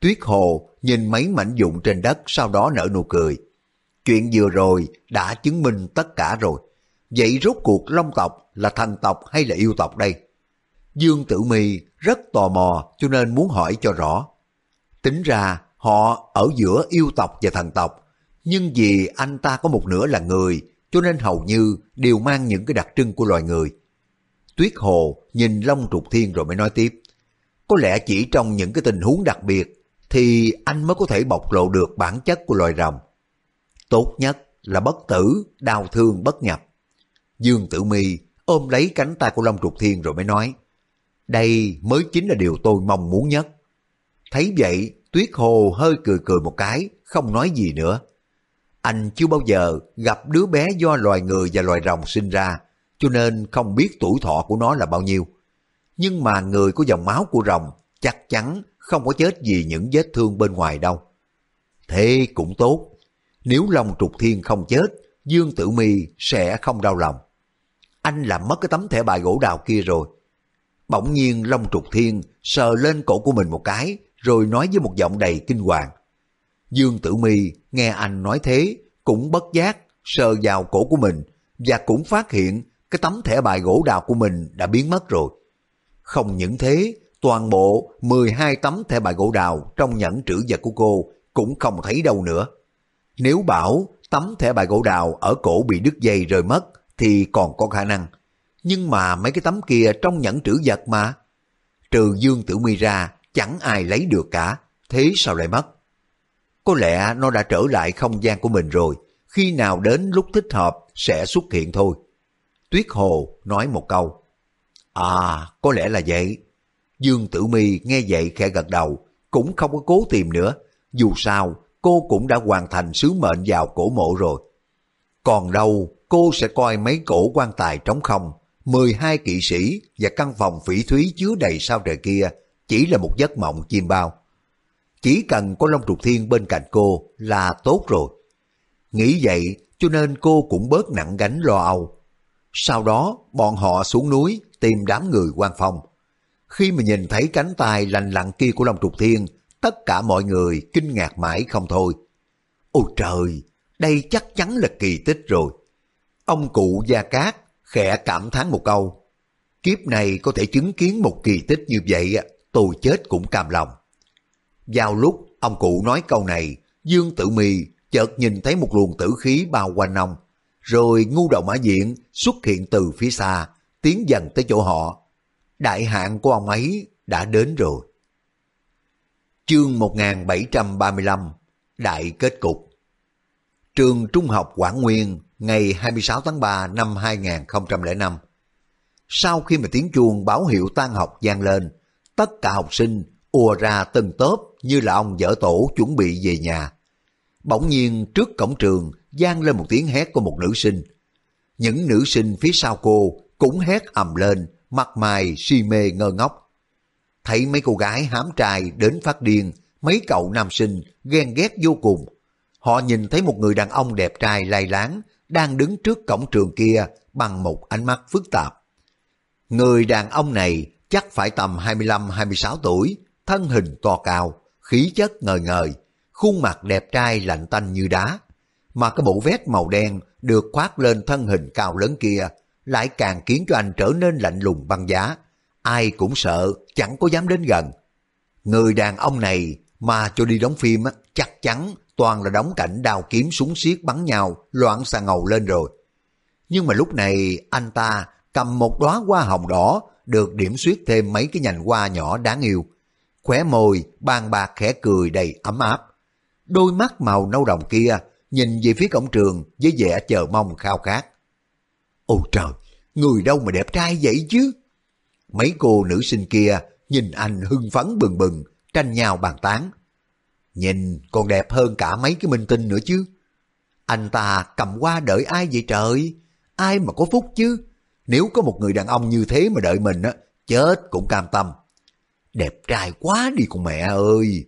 Tuyết Hồ nhìn mấy mảnh dụng trên đất sau đó nở nụ cười. Chuyện vừa rồi đã chứng minh tất cả rồi. Vậy rốt cuộc Long tộc là thần tộc hay là yêu tộc đây? Dương Tử Mi rất tò mò cho nên muốn hỏi cho rõ. Tính ra họ ở giữa yêu tộc và thần tộc, nhưng vì anh ta có một nửa là người, cho nên hầu như đều mang những cái đặc trưng của loài người. Tuyết Hồ nhìn Long Trục Thiên rồi mới nói tiếp. Có lẽ chỉ trong những cái tình huống đặc biệt thì anh mới có thể bộc lộ được bản chất của loài rồng. Tốt nhất là bất tử, đau thương bất nhập. Dương Tử Mi ôm lấy cánh tay của Long Trục Thiên rồi mới nói, đây mới chính là điều tôi mong muốn nhất. Thấy vậy, Tuyết Hồ hơi cười cười một cái, không nói gì nữa. Anh chưa bao giờ gặp đứa bé do loài người và loài rồng sinh ra, cho nên không biết tuổi thọ của nó là bao nhiêu. Nhưng mà người có dòng máu của rồng chắc chắn không có chết vì những vết thương bên ngoài đâu. Thế cũng tốt, nếu Long Trục Thiên không chết, Dương Tử Mi sẽ không đau lòng. Anh làm mất cái tấm thẻ bài gỗ đào kia rồi. Bỗng nhiên Long Trục Thiên sờ lên cổ của mình một cái, rồi nói với một giọng đầy kinh hoàng. Dương Tử Mi nghe anh nói thế, cũng bất giác sờ vào cổ của mình và cũng phát hiện cái tấm thẻ bài gỗ đào của mình đã biến mất rồi. Không những thế, toàn bộ 12 tấm thẻ bài gỗ đào trong nhẫn trữ vật của cô cũng không thấy đâu nữa. Nếu bảo tấm thẻ bài gỗ đào ở cổ bị đứt dây rơi mất thì còn có khả năng. Nhưng mà mấy cái tấm kia trong nhẫn trữ vật mà. Trừ Dương Tử Mi ra, chẳng ai lấy được cả, thế sao lại mất? Có lẽ nó đã trở lại không gian của mình rồi, khi nào đến lúc thích hợp sẽ xuất hiện thôi. Tuyết Hồ nói một câu. À, có lẽ là vậy. Dương Tử Mi nghe vậy khẽ gật đầu, cũng không có cố tìm nữa. Dù sao, cô cũng đã hoàn thành sứ mệnh vào cổ mộ rồi. Còn đâu, cô sẽ coi mấy cổ quan tài trống không, 12 kỵ sĩ và căn phòng phỉ thúy chứa đầy sao trời kia chỉ là một giấc mộng chim bao. Chỉ cần có Long Trục Thiên bên cạnh cô là tốt rồi. Nghĩ vậy cho nên cô cũng bớt nặng gánh lo âu. Sau đó bọn họ xuống núi tìm đám người quan phong. Khi mà nhìn thấy cánh tay lành lặn kia của Long Trục Thiên, tất cả mọi người kinh ngạc mãi không thôi. Ôi trời, đây chắc chắn là kỳ tích rồi. Ông cụ Gia Cát khẽ cảm thán một câu. Kiếp này có thể chứng kiến một kỳ tích như vậy, tôi chết cũng cam lòng. Vào lúc ông cụ nói câu này, Dương Tử mì chợt nhìn thấy một luồng tử khí bao quanh ông, rồi ngu đầu mã diện xuất hiện từ phía xa, tiến dần tới chỗ họ. Đại hạn của ông ấy đã đến rồi. Chương 1735 Đại kết cục Trường Trung học Quảng Nguyên ngày 26 tháng 3 năm 2005 Sau khi mà tiếng chuông báo hiệu tan học vang lên, tất cả học sinh ùa ra từng tớp như là ông dở tổ chuẩn bị về nhà. Bỗng nhiên trước cổng trường vang lên một tiếng hét của một nữ sinh. Những nữ sinh phía sau cô cũng hét ầm lên, mặt mày si mê ngơ ngốc. Thấy mấy cô gái hám trai đến phát điên, mấy cậu nam sinh ghen ghét vô cùng. Họ nhìn thấy một người đàn ông đẹp trai lai láng đang đứng trước cổng trường kia bằng một ánh mắt phức tạp. Người đàn ông này chắc phải tầm 25-26 tuổi, thân hình to cao, khí chất ngời ngời, khuôn mặt đẹp trai lạnh tanh như đá. Mà cái bộ vest màu đen được khoác lên thân hình cao lớn kia lại càng khiến cho anh trở nên lạnh lùng băng giá. Ai cũng sợ, chẳng có dám đến gần. Người đàn ông này mà cho đi đóng phim chắc chắn toàn là đóng cảnh đào kiếm súng xiết bắn nhau, loạn xà ngầu lên rồi. Nhưng mà lúc này anh ta cầm một đóa hoa hồng đỏ, được điểm xuyết thêm mấy cái nhành hoa nhỏ đáng yêu. Khóe môi, bàn bạc khẽ cười đầy ấm áp. Đôi mắt màu nâu đồng kia, nhìn về phía cổng trường với vẻ chờ mong khao khát. Ôi trời, người đâu mà đẹp trai vậy chứ? Mấy cô nữ sinh kia nhìn anh hưng phấn bừng bừng, tranh nhau bàn tán. Nhìn còn đẹp hơn cả mấy cái minh tinh nữa chứ. Anh ta cầm qua đợi ai vậy trời? Ai mà có phúc chứ? Nếu có một người đàn ông như thế mà đợi mình á, chết cũng cam tâm. Đẹp trai quá đi con mẹ ơi!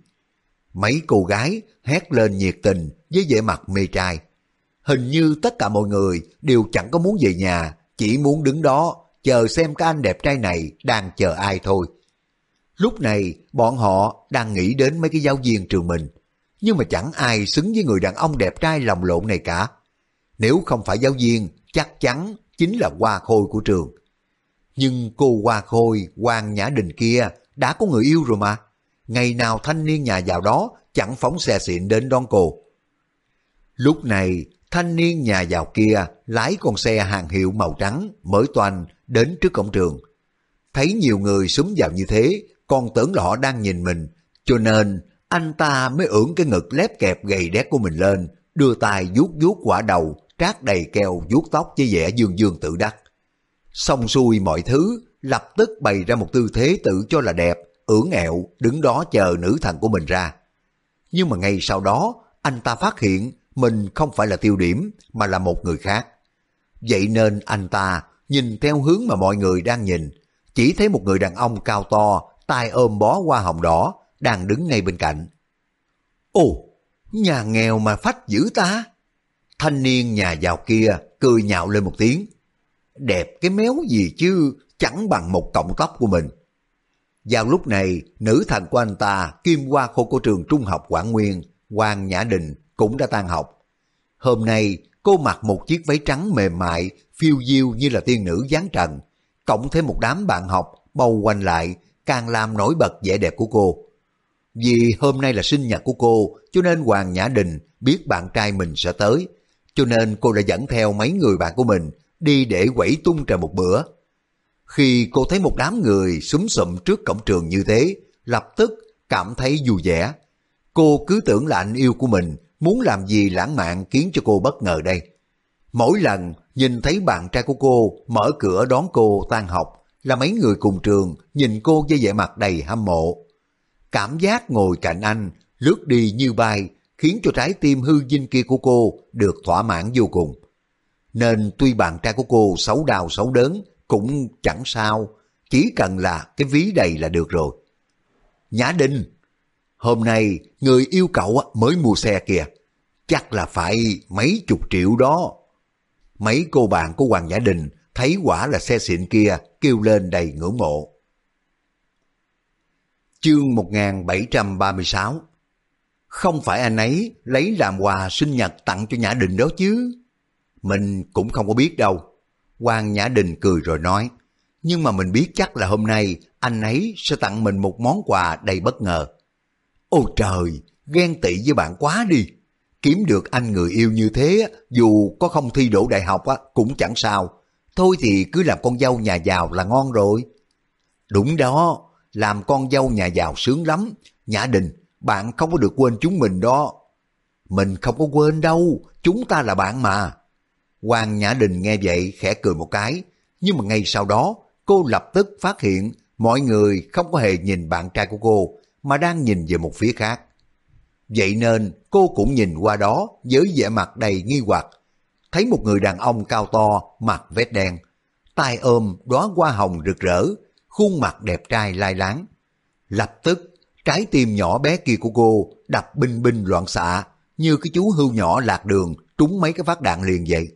Mấy cô gái hét lên nhiệt tình với vẻ mặt mê trai. Hình như tất cả mọi người đều chẳng có muốn về nhà, chỉ muốn đứng đó chờ xem các anh đẹp trai này đang chờ ai thôi. Lúc này bọn họ đang nghĩ đến mấy cái giáo viên trường mình, nhưng mà chẳng ai xứng với người đàn ông đẹp trai lòng lộn này cả. Nếu không phải giáo viên, chắc chắn chính là Hoa Khôi của trường. Nhưng cô Hoa Khôi, Hoàng Nhã Đình kia đã có người yêu rồi mà. Ngày nào thanh niên nhà giàu đó chẳng phóng xe xịn đến đón cô. Lúc này, thanh niên nhà giàu kia lái con xe hàng hiệu màu trắng mới toanh đến trước cổng trường. Thấy nhiều người súng vào như thế, còn tưởng là họ đang nhìn mình, cho nên anh ta mới ưỡn cái ngực lép kẹp gầy đét của mình lên, đưa tay vuốt vuốt quả đầu, trát đầy keo vuốt tóc với vẻ dương dương tự đắc. Xong xuôi mọi thứ, lập tức bày ra một tư thế tự cho là đẹp, ưỡn ẹo, đứng đó chờ nữ thần của mình ra. Nhưng mà ngay sau đó, anh ta phát hiện mình không phải là tiêu điểm, mà là một người khác. Vậy nên anh ta nhìn theo hướng mà mọi người đang nhìn, chỉ thấy một người đàn ông cao to, tay ôm bó hoa hồng đỏ, đang đứng ngay bên cạnh. Ồ, nhà nghèo mà phách dữ ta! Thanh niên nhà giàu kia cười nhạo lên một tiếng. Đẹp cái méo gì chứ, chẳng bằng một cọng tóc của mình. Vào lúc này, nữ thần của anh ta, Kim Hoa Khô của trường trung học Quảng Nguyên, Hoàng Nhã Đình cũng đã tan học. Hôm nay, cô mặc một chiếc váy trắng mềm mại, phiêu diêu như là tiên nữ giáng trần, cộng thêm một đám bạn học bao quanh lại, càng làm nổi bật vẻ đẹp của cô. Vì hôm nay là sinh nhật của cô, cho nên Hoàng Nhã Đình biết bạn trai mình sẽ tới, cho nên cô đã dẫn theo mấy người bạn của mình đi để quẩy tung trời một bữa. Khi cô thấy một đám người súng sụm trước cổng trường như thế, lập tức cảm thấy vui vẻ. Cô cứ tưởng là anh yêu của mình muốn làm gì lãng mạn khiến cho cô bất ngờ đây. Mỗi lần nhìn thấy bạn trai của cô mở cửa đón cô tan học là mấy người cùng trường nhìn cô với vẻ mặt đầy hâm mộ. Cảm giác ngồi cạnh anh lướt đi như bay khiến cho trái tim hư dinh kia của cô được thỏa mãn vô cùng. Nên tuy bạn trai của cô xấu đào xấu đớn cũng chẳng sao, chỉ cần là cái ví đầy là được rồi. Nhã đinh hôm nay người yêu cậu mới mua xe kìa, chắc là phải mấy chục triệu đó. Mấy cô bạn của Hoàng gia Đình thấy quả là xe xịn kia kêu lên đầy ngưỡng mộ. Chương 1736 Không phải anh ấy lấy làm quà sinh nhật tặng cho Nhã Đình đó chứ. Mình cũng không có biết đâu. Hoàng Nhã Đình cười rồi nói, nhưng mà mình biết chắc là hôm nay anh ấy sẽ tặng mình một món quà đầy bất ngờ. Ôi trời, ghen tị với bạn quá đi. Kiếm được anh người yêu như thế, dù có không thi đỗ đại học á, cũng chẳng sao. Thôi thì cứ làm con dâu nhà giàu là ngon rồi. Đúng đó, làm con dâu nhà giàu sướng lắm. Nhã Đình, bạn không có được quên chúng mình đó. Mình không có quên đâu, chúng ta là bạn mà. Hoàng Nhã Đình nghe vậy khẽ cười một cái, nhưng mà ngay sau đó cô lập tức phát hiện mọi người không có hề nhìn bạn trai của cô mà đang nhìn về một phía khác. Vậy nên cô cũng nhìn qua đó với vẻ mặt đầy nghi hoặc, thấy một người đàn ông cao to mặc vest đen, tay ôm đóa hoa hồng rực rỡ, khuôn mặt đẹp trai lai láng. Lập tức, trái tim nhỏ bé kia của cô đập binh binh loạn xạ, như cái chú hưu nhỏ lạc đường trúng mấy cái phát đạn liền vậy.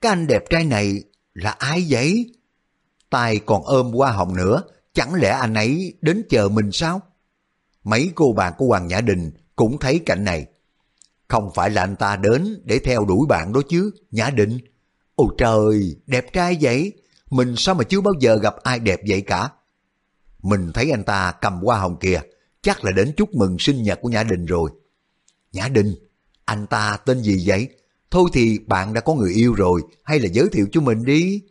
Cái anh đẹp trai này là ai vậy? Tay còn ôm hoa hồng nữa, chẳng lẽ anh ấy đến chờ mình sao? Mấy cô bạn của Hoàng Nhã Đình cũng thấy cảnh này. Không phải là anh ta đến để theo đuổi bạn đó chứ, Nhã Đình. Ôi trời, đẹp trai vậy, mình sao mà chưa bao giờ gặp ai đẹp vậy cả. Mình thấy anh ta cầm hoa hồng kìa, chắc là đến chúc mừng sinh nhật của Nhã Đình rồi. Nhã Đình, anh ta tên gì vậy? Thôi thì bạn đã có người yêu rồi, hay là giới thiệu cho mình đi.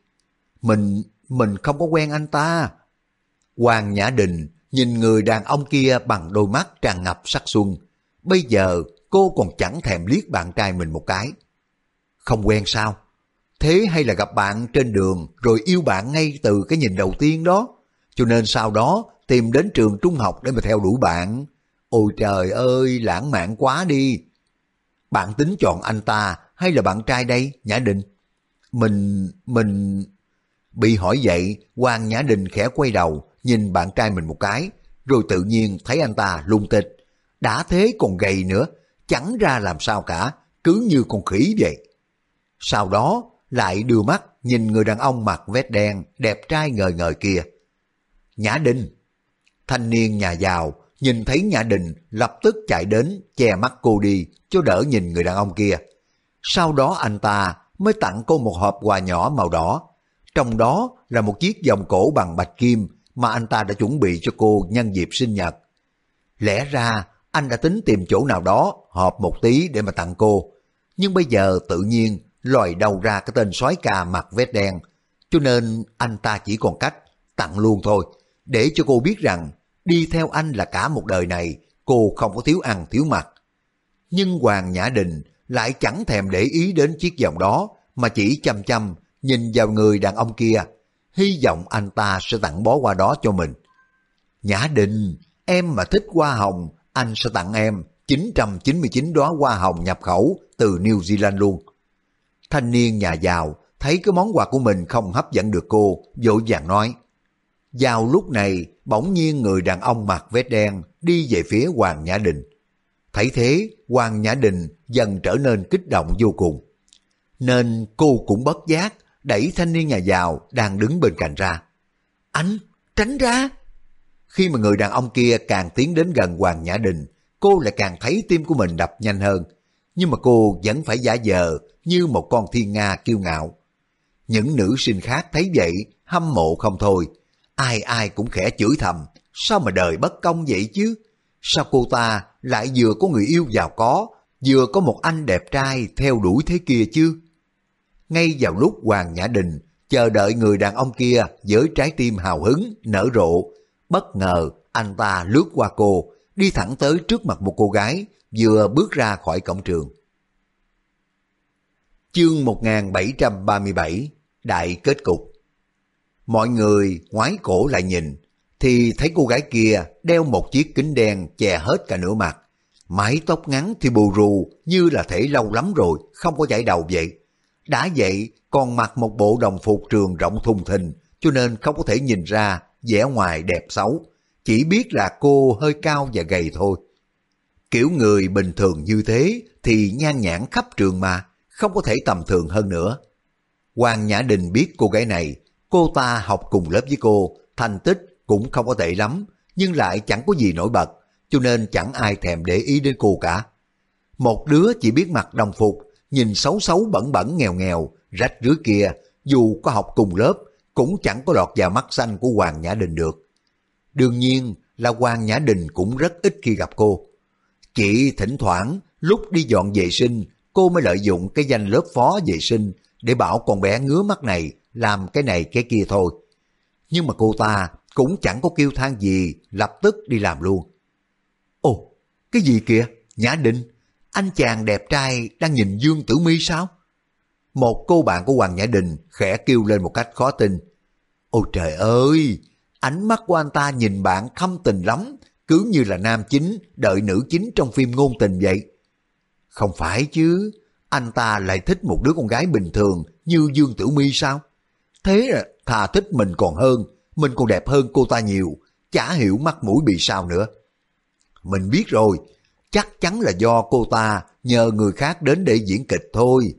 mình, mình không có quen anh ta. Hoàng Nhã Đình nhìn người đàn ông kia bằng đôi mắt tràn ngập sắc xuân. Bây giờ cô còn chẳng thèm liếc bạn trai mình một cái. Không quen sao? Thế hay là gặp bạn trên đường rồi yêu bạn ngay từ cái nhìn đầu tiên đó? Cho nên sau đó tìm đến trường trung học để mà theo đuổi bạn. Ôi trời ơi, lãng mạn quá đi. Bạn tính chọn anh ta hay là bạn trai đây, Nhã Đình? Mình, mình... Bị hỏi vậy, Hoàng Nhã Đình khẽ quay đầu, nhìn bạn trai mình một cái, rồi tự nhiên thấy anh ta lung tịch. Đã thế còn gầy nữa, chẳng ra làm sao cả, cứ như con khỉ vậy. Sau đó, lại đưa mắt nhìn người đàn ông mặc vest đen, đẹp trai ngời ngời kia. Nhã Đình Thanh niên nhà giàu, nhìn thấy Nhã Đình lập tức chạy đến che mắt cô đi cho đỡ nhìn người đàn ông kia. Sau đó anh ta mới tặng cô một hộp quà nhỏ màu đỏ. Trong đó là một chiếc vòng cổ bằng bạch kim mà anh ta đã chuẩn bị cho cô nhân dịp sinh nhật. Lẽ ra anh đã tính tìm chỗ nào đó họp một tí để mà tặng cô. Nhưng bây giờ tự nhiên lòi đầu ra cái tên soái ca mặc vest đen. Cho nên anh ta chỉ còn cách tặng luôn thôi. Để cho cô biết rằng đi theo anh là cả một đời này cô không có thiếu ăn thiếu mặc. Nhưng Hoàng Nhã Đình lại chẳng thèm để ý đến chiếc vòng đó mà chỉ chăm chăm nhìn vào người đàn ông kia, hy vọng anh ta sẽ tặng bó hoa đó cho mình. Nhã Đình, em mà thích hoa hồng, anh sẽ tặng em 999 đóa hoa hồng nhập khẩu từ New Zealand luôn. Thanh niên nhà giàu thấy cái món quà của mình không hấp dẫn được cô, vội vàng nói. Vào lúc này, bỗng nhiên người đàn ông mặc vest đen đi về phía Hoàng Nhã Đình. Thấy thế, Hoàng Nhã Đình dần trở nên kích động vô cùng. Nên cô cũng bất giác đẩy thanh niên nhà giàu đang đứng bên cạnh ra. Anh, tránh ra! Khi mà người đàn ông kia càng tiến đến gần Hoàng Nhã Đình, cô lại càng thấy tim của mình đập nhanh hơn. Nhưng mà cô vẫn phải giả vờ như một con thiên nga kiêu ngạo. Những nữ sinh khác thấy vậy, hâm mộ không thôi. Ai ai cũng khẽ chửi thầm, sao mà đời bất công vậy chứ? Sao cô ta lại vừa có người yêu giàu có, vừa có một anh đẹp trai theo đuổi thế kia chứ? Ngay vào lúc Hoàng Nhã Đình chờ đợi người đàn ông kia với trái tim hào hứng, nở rộ, bất ngờ anh ta lướt qua cô, đi thẳng tới trước mặt một cô gái vừa bước ra khỏi cổng trường. Chương 1737 Đại kết cục Mọi người ngoái cổ lại nhìn, thì thấy cô gái kia đeo một chiếc kính đen che hết cả nửa mặt. Mái tóc ngắn thì bù rù như là thể lâu lắm rồi, không có chảy đầu vậy. Đã vậy còn mặc một bộ đồng phục trường rộng thùng thình, cho nên không có thể nhìn ra vẻ ngoài đẹp xấu. Chỉ biết là cô hơi cao và gầy thôi. Kiểu người bình thường như thế thì nhan nhãn khắp trường mà, không có thể tầm thường hơn nữa. Hoàng Nhã Đình biết cô gái này, cô ta học cùng lớp với cô, thành tích cũng không có tệ lắm, nhưng lại chẳng có gì nổi bật, cho nên chẳng ai thèm để ý đến cô cả. Một đứa chỉ biết mặc đồng phục, nhìn xấu xấu bẩn bẩn nghèo nghèo, rách rưới kia, dù có học cùng lớp, cũng chẳng có lọt vào mắt xanh của Hoàng Nhã Đình được. Đương nhiên là Hoàng Nhã Đình cũng rất ít khi gặp cô. Chỉ thỉnh thoảng, lúc đi dọn vệ sinh, cô mới lợi dụng cái danh lớp phó vệ sinh để bảo con bé ngứa mắt này làm cái này cái kia thôi. Nhưng mà cô ta cũng chẳng có kêu than gì, lập tức đi làm luôn. Ồ, cái gì kìa? Nhã đình anh chàng đẹp trai đang nhìn Dương Tử Mi sao? Một cô bạn của Hoàng Nhã Đình khẽ kêu lên một cách khó tin. Ôi trời ơi, ánh mắt của anh ta nhìn bạn thâm tình lắm, cứ như là nam chính đợi nữ chính trong phim ngôn tình vậy. Không phải chứ, anh ta lại thích một đứa con gái bình thường như Dương Tử Mi sao? Thế là thà thích mình còn hơn, mình còn đẹp hơn cô ta nhiều, chả hiểu mắt mũi bị sao nữa. Mình biết rồi, chắc chắn là do cô ta nhờ người khác đến để diễn kịch thôi.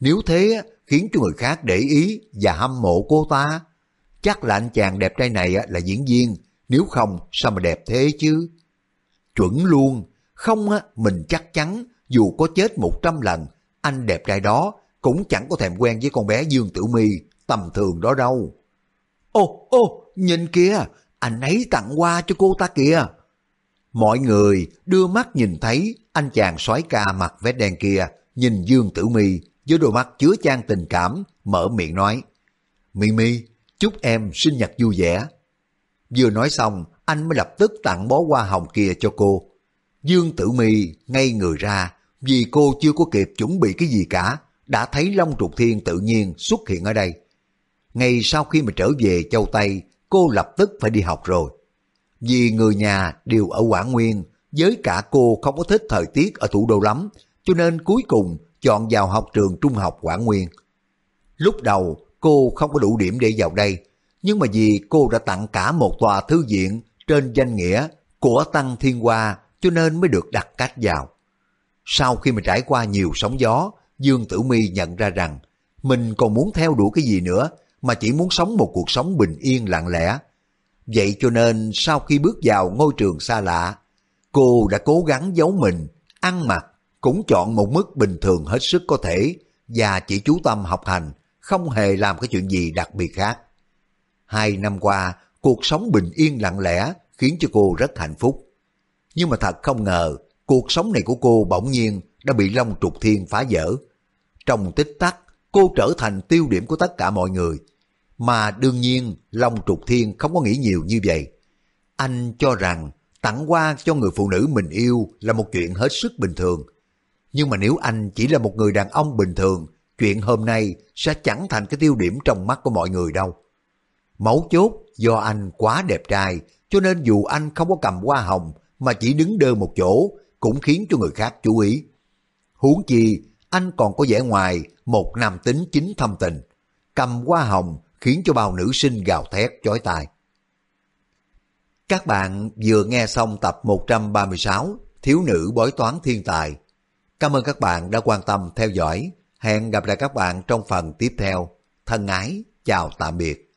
Nếu thế khiến cho người khác để ý và hâm mộ cô ta, chắc là anh chàng đẹp trai này là diễn viên, nếu không sao mà đẹp thế chứ. Chuẩn luôn, không á, mình chắc chắn dù có chết một trăm lần, anh đẹp trai đó cũng chẳng có thèm quen với con bé Dương Tử My tầm thường đó đâu. Ô, ô, nhìn kìa, anh ấy tặng hoa cho cô ta kìa. Mọi người đưa mắt nhìn thấy anh chàng soái ca mặc vest đen kia, nhìn Dương Tử Mi với đôi mắt chứa chan tình cảm, mở miệng nói. Mimi, chúc em sinh nhật vui vẻ. Vừa nói xong, anh mới lập tức tặng bó hoa hồng kia cho cô. Dương Tử Mi ngay người ra, vì cô chưa có kịp chuẩn bị cái gì cả, đã thấy Long Trục Thiên tự nhiên xuất hiện ở đây. Ngay sau khi mà trở về Châu Tây, cô lập tức phải đi học rồi. Vì người nhà đều ở Quảng Nguyên, với cả cô không có thích thời tiết ở thủ đô lắm, cho nên cuối cùng chọn vào học trường trung học Quảng Nguyên. Lúc đầu cô không có đủ điểm để vào đây, nhưng mà vì cô đã tặng cả một tòa thư viện trên danh nghĩa của Tăng Thiên Hoa cho nên mới được đặt cách vào. Sau khi mà trải qua nhiều sóng gió, Dương Tử Mi nhận ra rằng mình còn muốn theo đuổi cái gì nữa mà chỉ muốn sống một cuộc sống bình yên lặng lẽ. Vậy cho nên sau khi bước vào ngôi trường xa lạ, cô đã cố gắng giấu mình, ăn mặc, cũng chọn một mức bình thường hết sức có thể và chỉ chú tâm học hành, không hề làm cái chuyện gì đặc biệt khác. Hai năm qua, cuộc sống bình yên lặng lẽ khiến cho cô rất hạnh phúc. Nhưng mà thật không ngờ, cuộc sống này của cô bỗng nhiên đã bị Long Trục Thiên phá vỡ. Trong tích tắc, cô trở thành tiêu điểm của tất cả mọi người. Mà đương nhiên, Long Trục Thiên không có nghĩ nhiều như vậy. Anh cho rằng tặng hoa cho người phụ nữ mình yêu là một chuyện hết sức bình thường. Nhưng mà nếu anh chỉ là một người đàn ông bình thường, chuyện hôm nay sẽ chẳng thành cái tiêu điểm trong mắt của mọi người đâu. Mấu chốt do anh quá đẹp trai, cho nên dù anh không có cầm hoa hồng mà chỉ đứng đơ một chỗ cũng khiến cho người khác chú ý. Huống chi, anh còn có vẻ ngoài một nam tính chính thâm tình. Cầm hoa hồng khiến cho bao nữ sinh gào thét chói tai. Các bạn vừa nghe xong tập 136 Thiếu nữ bói toán thiên tài. Cảm ơn các bạn đã quan tâm theo dõi. Hẹn gặp lại các bạn trong phần tiếp theo. Thân ái, chào tạm biệt.